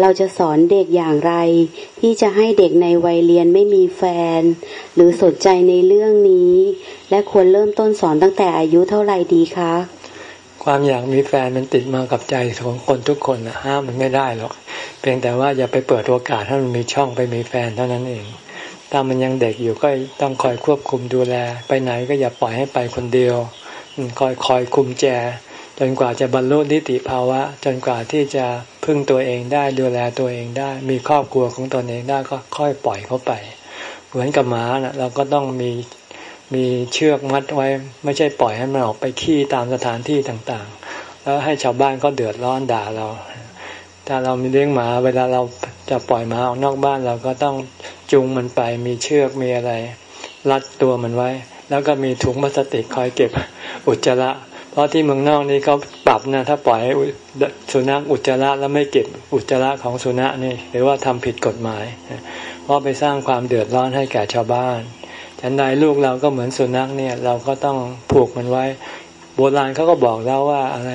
Speaker 3: เราจะสอนเด็กอย่างไร ที่จะให้เด็กในวัยเรียนไม่มีแฟน หรือสนใจในเรื่องนี้ และควรเริ่มต้นสอนตั้งแต่อายุเท่าไหร่ดีคะ
Speaker 1: ความอยากมีแฟนมันติดมากับใจของคนทุกคนนะห้ามมันไม่ได้หรอก เพียงแต่ว่าอย่าไปเปิดโอกาสให้มันมีช่องไปมีแฟนเท่านั้นเอง ถ้ามันยังเด็กอยู่ก็ต้องคอยควบคุมดูแล ไปไหนก็อย่าปล่อยให้ไปคนเดียวคอยคอยคุมแจ จนกว่าจะบรรลุนิติภาวะ จนกว่าที่จะพึ่งตัวเองได้ดูแลตัวเองได้ มีครอบครัวของตนเองได้ก็ค่อยปล่อยเขาไป เหมือนกับหมานะ่ะเราก็ต้องมีมีเชือกมัดไว้ ไม่ใช่ปล่อยให้มันออกไปขี้ตามสถานที่ต่างๆ แล้วให้ชาวบ้านก็เดือดร้อนด่าเรา ถ้าเรามีเลี้ยงหมาเวลาเราจะปล่อยหมาออกนอกบ้านเราก็ต้องจูงมันไปมีเชือกมีอะไร รัดตัวมันไว้ แล้วก็มีถุงพลาสติกคอยเก็บอุจจาระ เพราะที่เมืองนอกนี่เขาปรับนะ ถ้าปล่อยสุนัขอุจจาระแล้วไม่เก็บอุจจาระของสุนัขนี่หรือว่าทำผิดกฎหมาย เพราะไปสร้างความเดือดร้อนให้แก่ชาวบ้านฉันใดลูกเราก็เหมือนสุนัขเนี่ยเราก็ต้องผูกมันไว้ โบราณเขาก็บอกแล้วว่าอะไร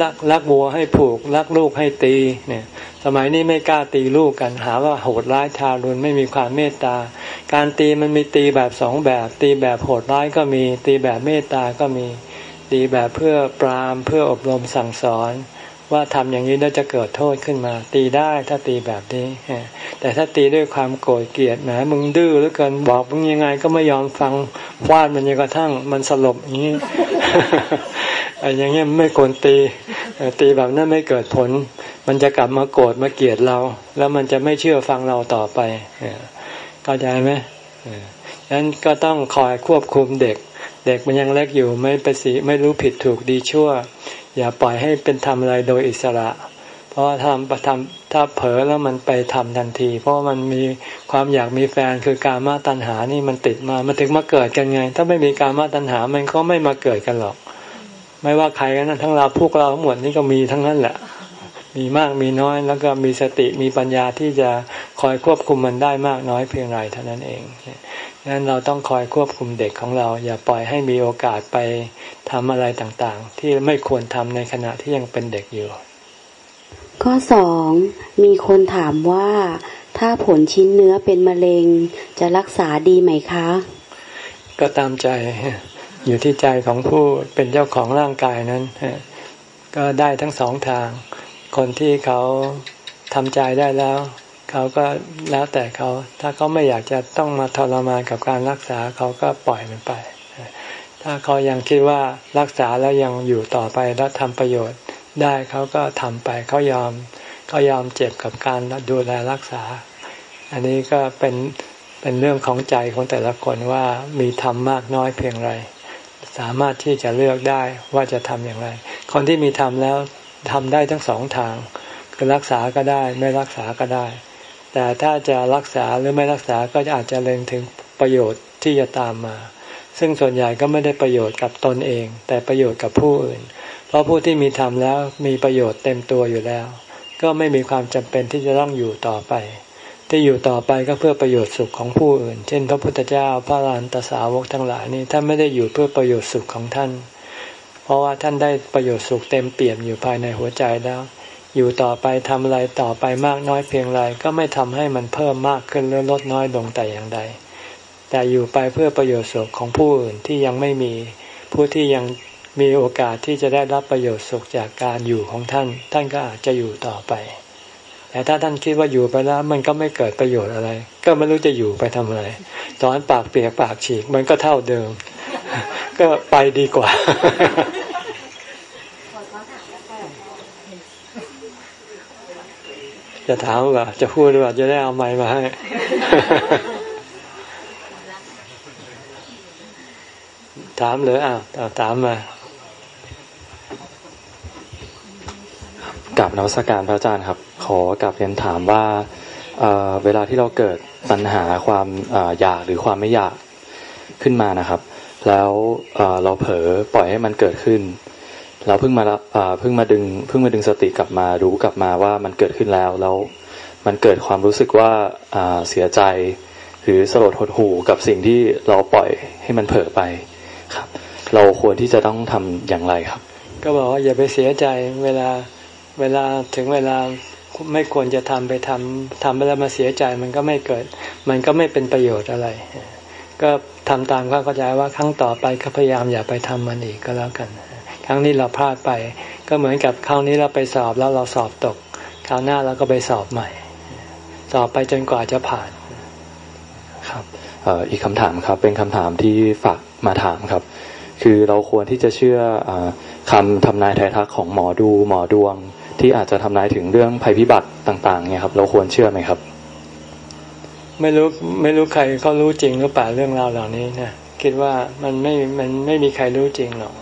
Speaker 1: รักรักวัวให้ผูก รักลูกให้ตีเนี่ย สมัยนี้ไม่กล้าตีลูกกันหาว่าโหดร้ายทารุณไม่มีความเมตตา การตีมันมีตีแบบสองแบบ ตีแบบโหดร้ายก็มี ตีแบบเมตตาก็มี ตีแบบเพื่อปรามเพื่ออบรมสั่งสอน ว่าทำอย่างนี้แล้วจะเกิดโทษขึ้นมา ตีได้ถ้าตีแบบนี้ แต่ถ้าตีด้วยความโกรธเกลียดแหมมึงดื้อหรือเกินบอกมึงยังไงก็ไม่ยอมฟังฟาดมันยังกระทั่งมันสลบอย่างนี้ อ้อย่างเงี้ยไม่ควรตีตีแบบนั้นไม่เกิดผล มันจะกลับมาโกรธมาเกลียดเรา แล้วมันจะไม่เชื่อฟังเราต่อไปเข้าใจไหมฉะนั้นก็ต้องคอยควบคุมเด็ก เด็กมันยังเล็กอยู่ไม่ไปสีไม่รู้ผิดถูกดีชั่ว อย่าปล่อยให้เป็นทำอะไรโดยอิสระ เพราะทำประทำถ้าเผลอแล้วมันไปทำทันที เพราะมันมีความอยากมีแฟนคือการมาตัณหานี่มันติดมามันถึงมาเกิดกันไง ถ้าไม่มีการมาตัณหามันก็ไม่มาเกิดกันหรอก ไม่ว่าใครกันนั้นทั้งเราพวกเราทั้งหมดนี่ก็มีทั้งนั้นแหละ มีมากมีน้อยแล้วก็มีสติมีปัญญาที่จะคอยควบคุมมันได้มากน้อยเพียงไรเท่านั้นเองนั้นเราต้องคอยควบคุมเด็กของเรา อย่าปล่อยให้มีโอกาสไปทำอะไรต่างๆ ที่ไม่ควรทำในขณะที่ยังเป็นเด็กอยู่
Speaker 3: ข้อสองมีคนถามว่า ถ้าผลชิ้นเนื้อเป็นมะเร็ง จะรักษาดีไหมคะ
Speaker 1: ก็ตามใจ อยู่ที่ใจของผู้เป็นเจ้าของร่างกายนั้น ก็ได้ทั้งสองทาง คนที่เขาทำใจได้แล้ว เขาก็แล้วแต่เขา ถ้าเขาไม่อยากจะต้องมาทรมานกับการรักษาเขาก็ปล่อยมันไป ถ้าเขายังคิดว่ารักษาแล้วยังอยู่ต่อไปแล้วทำประโยชน์ ได้เขาก็ทำไปเขายอมเขายอมเจ็บกับการดูแลรักษา อันนี้ก็เป็นเป็นเรื่องของใจของแต่ละคนว่ามีทำมมากน้อยเพียงไร สามารถที่จะเลือกได้ว่าจะทำอย่างไร คนที่มีทำแล้วทำได้ทั้งสองทาง คือรักษาก็ได้ไม่รักษาก็ได้ แต่ถ้าจะรักษาหรือไม่รักษาก็อาจจะเล็งถึงประโยชน์ที่จะตามมา ซึ่งส่วนใหญ่ก็ไม่ได้ประโยชน์กับตนเอง แต่ประโยชน์กับผู้อื่น เพราะผู้ที่มีธรรมแล้วมีประโยชน์เต็มตัวอยู่แล้ว ก็ไม่มีความจำเป็นที่จะต้องอยู่ต่อไป ที่อยู่ต่อไปก็เพื่อประโยชน์สุขของผู้อื่น เช่น พระพุทธเจ้าพระลานตสาวกทั้งหลายนี่ท่านไม่ได้อยู่เพื่อประโยชน์สุขของท่าน เพราะว่าท่านได้ประโยชน์สุขเต็มเปี่ยมอยู่ภายในหัวใจแล้ว อยู่ต่อไปทำอะไรต่อไปมากน้อยเพียงไรก็ไม่ทำให้มันเพิ่มมากขึ้นหรือลดน้อยลงแต่อย่างใดแต่อยู่ไปเพื่อประโยชน์สุขของผู้อื่นที่ยังไม่มีผู้ที่ยัง มีโอกาสที่จะได้รับประโยชน์สุขจากการอยู่ของท่าน ท่านก็อาจจะอยู่ต่อไป แต่ถ้าท่านคิดว่าอยู่ไปแล้วมันก็ไม่เกิดประโยชน์อะไร ก็ไม่รู้จะอยู่ไปทำอะไรตอนปากเปียกปากฉีกมันก็เท่าเดิม ก็ไปดีกว่าจะถามว่าจะพูดหรือว่าจะได้เอาไม้มาให้ ถามหรืออ้าวถามมา
Speaker 4: กับนวัตการพระอาจารย์ครับ ขอกลับเรียนถามว่าเเวลาที่เราเกิดปัญหาความอยากหรือความไม่อยากขึ้นมานะครับ แล้วเราเผลอปล่อยให้มันเกิดขึ้น เราเพิ่งมาเพิ่งมาดึงเพิ่งมาดึงสติกลับมารู้กลับมาว่ามันเกิดขึ้นแล้วแล้วมันเกิดความรู้สึกว่าเสียใจ หรือสลดหดหู่กับสิ่งที่เราปล่อยให้มันเผลอไปครับ เราควรที่จะต้องทำอย่างไรครับ
Speaker 1: ก็บอกว่าอย่าไปเสียใจเวลา เวลาถึงเวลาไม่ควรจะทำไปทำทำไปแล้วมาเสียใจมันก็ไม่เกิด มันก็ไม่เป็นประโยชน์อะไร ก็ทำตามข้าเข้าใจว่าครั้งต่อไปก็พยายามอย่าไปทำมันอีกก็แล้วกัน ครั้งนี้เราพลาดไป ก็เหมือนกับคราวนี้เราไปสอบแล้วเราสอบตก คราวหน้าเราก็ไปสอบใหม่ สอบไปจนกว่าจะผ่าน
Speaker 4: ครับอีกคำถามครับ เป็นคำถามที่ฝากมาถามครับ คือเราควรที่จะเชื่ออคำทำนายทายทักของหมอดูหมอดวง ที่อาจจะทำนายถึงเรื่องภัยพิบัติต่าง ๆ เนี่ยครับ เราควรเชื่อไหมครับ
Speaker 1: ไม่รู้ไม่รู้ใครเขารู้จริงหรือเปล่าเรื่องราวเหล่านี้นะคิดว่ามันไม่มันไม่มีใครรู้จริงหรอก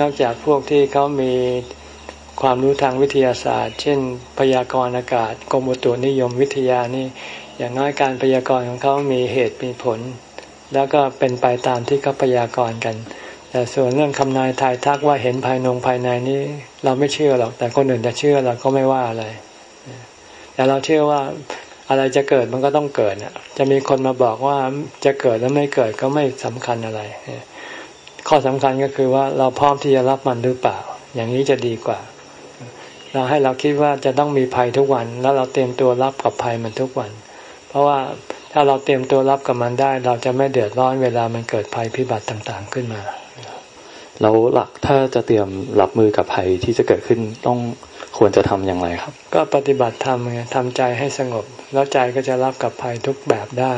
Speaker 1: นอกจากพวกที่เขามีความรู้ทางวิทยาศาสตร์ เช่น พยากรณ์อากาศกรมอุตุนิยมวิทยานี่อย่างน้อยการพยากรณ์ของเขามีเหตุมีผล แล้วก็เป็นไปตามที่เขาพยากรณ์กัน แต่ส่วนเรื่องคำนายทายทักว่าเห็นภายนงภายในนี้ เราไม่เชื่อหรอก แต่คนอื่นจะเชื่อเราก็ไม่ว่าอะไรแต่เราเชื่อว่าอะไรจะเกิดมันก็ต้องเกิดจะมีคนมาบอกว่าจะเกิดแล้วไม่เกิดก็ไม่สำคัญอะไร ข้อสำคัญก็คือว่าเราพร้อมที่จะรับมันหรือเปล่า อย่างนี้จะดีกว่า เราให้เราคิดว่าจะต้องมีภัยทุกวัน แล้วเราเตรียมตัวรับกับภัยมันทุกวัน เพราะว่าถ้าเราเตรียมตัวรับกับมันได้ เราจะไม่เดือดร้อนเวลามันเกิดภัยพิบัติต่างๆขึ้นมา
Speaker 4: แล้วหลักถ้าจะเตรียมรับมือกับภัยที่จะเกิดขึ้นต้องควรจะทำอย่างไรครับ
Speaker 1: ก็ปฏิบัติธรรมไงทำใจให้สงบ แล้วใจก็จะรับกับภัยทุกแบบได้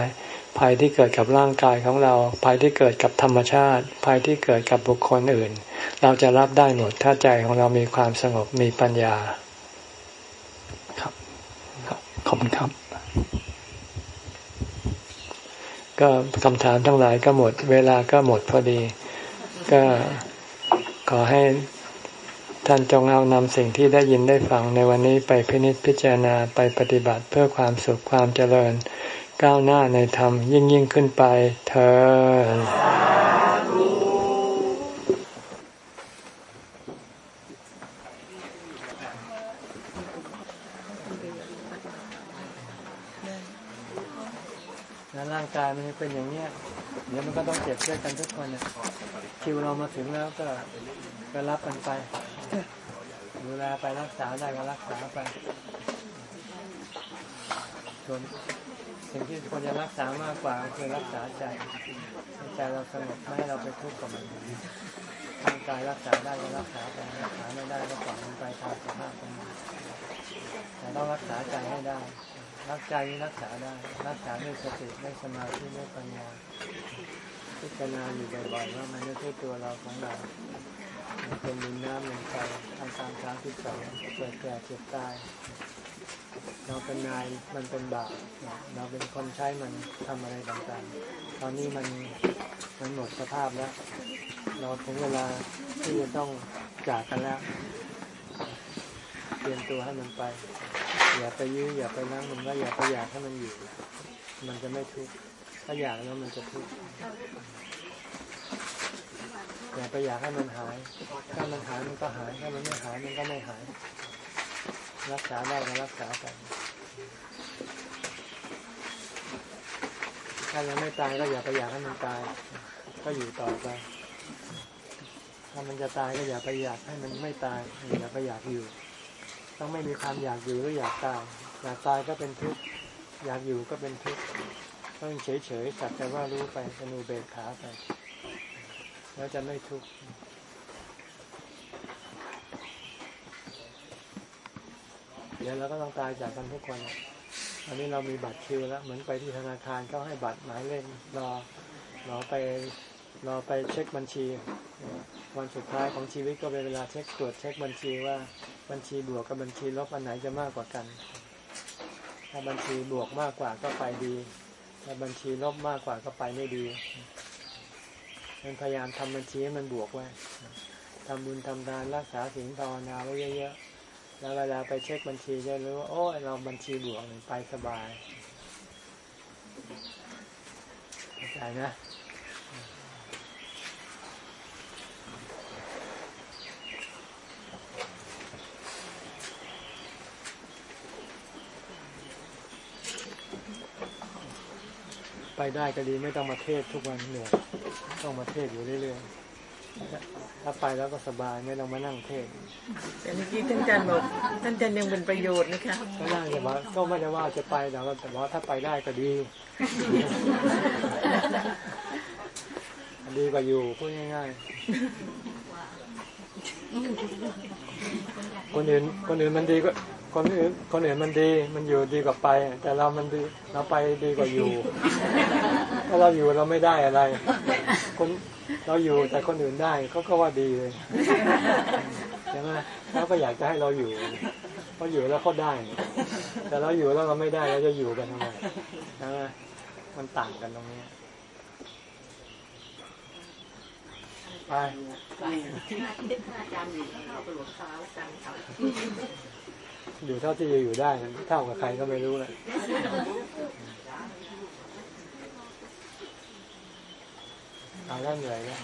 Speaker 1: ภัยที่เกิดกับร่างกายของเรา ภัยที่เกิดกับธรรมชาติ ภัยที่เกิดกับบุคคลอื่น เราจะรับได้หมดถ้าใจของเรามีความสงบมีปัญญา
Speaker 4: ครับครับขอบคุณครับ
Speaker 1: ก็คำถามทั้งหลายก็หมด เวลาก็หมดพอดี ก็ ขอให้ท่านจงเอานำสิ่งที่ได้ยินได้ฟังในวันนี้ไปพินิจพิจารณาไปปฏิบัติเพื่อความสุขความเจริญ ก้าวหน้าในธรรมยิ่งยิ่งขึ้นไปเธอร่างกายมันเป็นอย่างนี้เดี๋ยวมันก็ต้องเจ็บด้วยกันทุกคนนะ คิวเรามาถึงแล้วก็ก็รับกันไปดูแลไปรักษาได้ก็รักษาไปส่วนสิ่งที่ควรจะรักษามากกว่าคือรักษาใจใจเราสงบไม่ให้เราไปทุกข์กับมันร่างกายรักษาได้ก็รักษาไปรักษาไม่ได้ก็ปล่อยมันไปตามสภาพของมันแต่ต้องรักษาใจให้ได้ รักใจรักษาได้ รักษาด้วยสติด้วยสมาธิด้วยปัญญา พิจารณาอยู่บ่อยๆว่ามันไม่ใช่ตัวเราของเรามันเป็นดินน้ำลมไฟทางการค้าที่สองเกิดแก่เจ็บตายเราเป็นนายมันเป็นบาวเราเป็นคนใช้มันทำอะไรต่างๆ ตอนนี้มันมันหมดสภาพแล้ว เราถึงเวลาที่จะต้องจากกันแล้ว เตรียมตัวให้มันไป อย่าไปยื้ออย่าไปนั่งมันก็อย่าไปอยากให้มันอยู่ มันจะไม่ทุกข์ ถ้าอยากแล้วมันจะทุกข์อย่าไปอยากให้มันหาย ถ้ามันหายมันก็หาย ถ้ามันไม่หายมันก็ไม่หาย รักษาได้ก็รักษาไปถ้ายังไม่ตายก็อย่าไปอยากให้มันตาย ก็อยู่ต่อไป ถ้ามันจะตายก็อย่าไปอยากให้มันไม่ตาย อย่าไปอยากอยู่ ต้องไม่มีความอยากอยู่หรืออยากตาย อยากตายก็เป็นทุกข์ อยากอยู่ก็เป็นทุกข์ ต้องเฉยๆสักแต่ว่ารู้ไปสนุเบกขาไป แล้วจะไม่ทุกข์เดี๋ยวเราก็ต้องตายจากกันทุกคนอันนี้เรามีบัตรคิวแล้ว เหมือนไปที่ธนาคารเขาให้บัตรหมายเลขรอรอไปรอไปเช็คบัญชี วันสุดท้ายของชีวิตก็เป็นเวลาเช็คตรวจเช็คบัญชีว่าบัญชีบวกกับบัญชีลบอันไหนจะมากกว่ากัน ถ้าบัญชีบวกมากกว่าก็ไปดี ถ้าบัญชีลบมากกว่าก็ไปไม่ดีมันพยายามทำบัญชีให้มันบวกไว้ทำบุญทำทานรักษาศีลภาวนาไว้เยอะๆ แล้วเวลาไปเช็คบัญชีจะรู้ว่าโอ้เราบัญชีบวกไปสบายเข้าใจนะ ไปได้ก็ดีไม่ต้องมาเทศทุกวันเหนื่อยต้องมาเทศอยู่เรื่อยๆถ้าไปแล้วก็สบายไม่ต้องมานั่งเทศ
Speaker 5: แต่เมื่อกี้ท่านอาจารย์บอกท่านอาจารย์ยังเป็นประโยชน์นะคะ
Speaker 1: ก็ได้แต่ว่าก็ไม่ได้ว่าจะไปแต่ว่าแต่ว่าถ้าไปได้ก็ดีดีกว่าอยู่พูดง่ายๆ คนอื่นคนอื่นมันดีก็คนอื่นคนอื่นมันดีมันอยู่ดีกว่าไป แต่เรามันดีเราไปดีกว่าอยู่ ถ้าเราอยู่เราไม่ได้อะไร คนเราอยู่แต่คนอื่นได้เขาก็ว่าดีเลยใช่ไหมเขาก็อยากจะให้เราอยู่เพราะอยู่แล้วเขาได้ แต่เราอยู่แล้วเราไม่ได้เราจะอยู่กันทำไมใช่ไหมมันต่างกันตรงนี้ ไปอยู่เท่าที่จะอยู่ได้เท่ากับใครก็ไม่รู้เลยเอาแล้วเหนื่อยแล้ว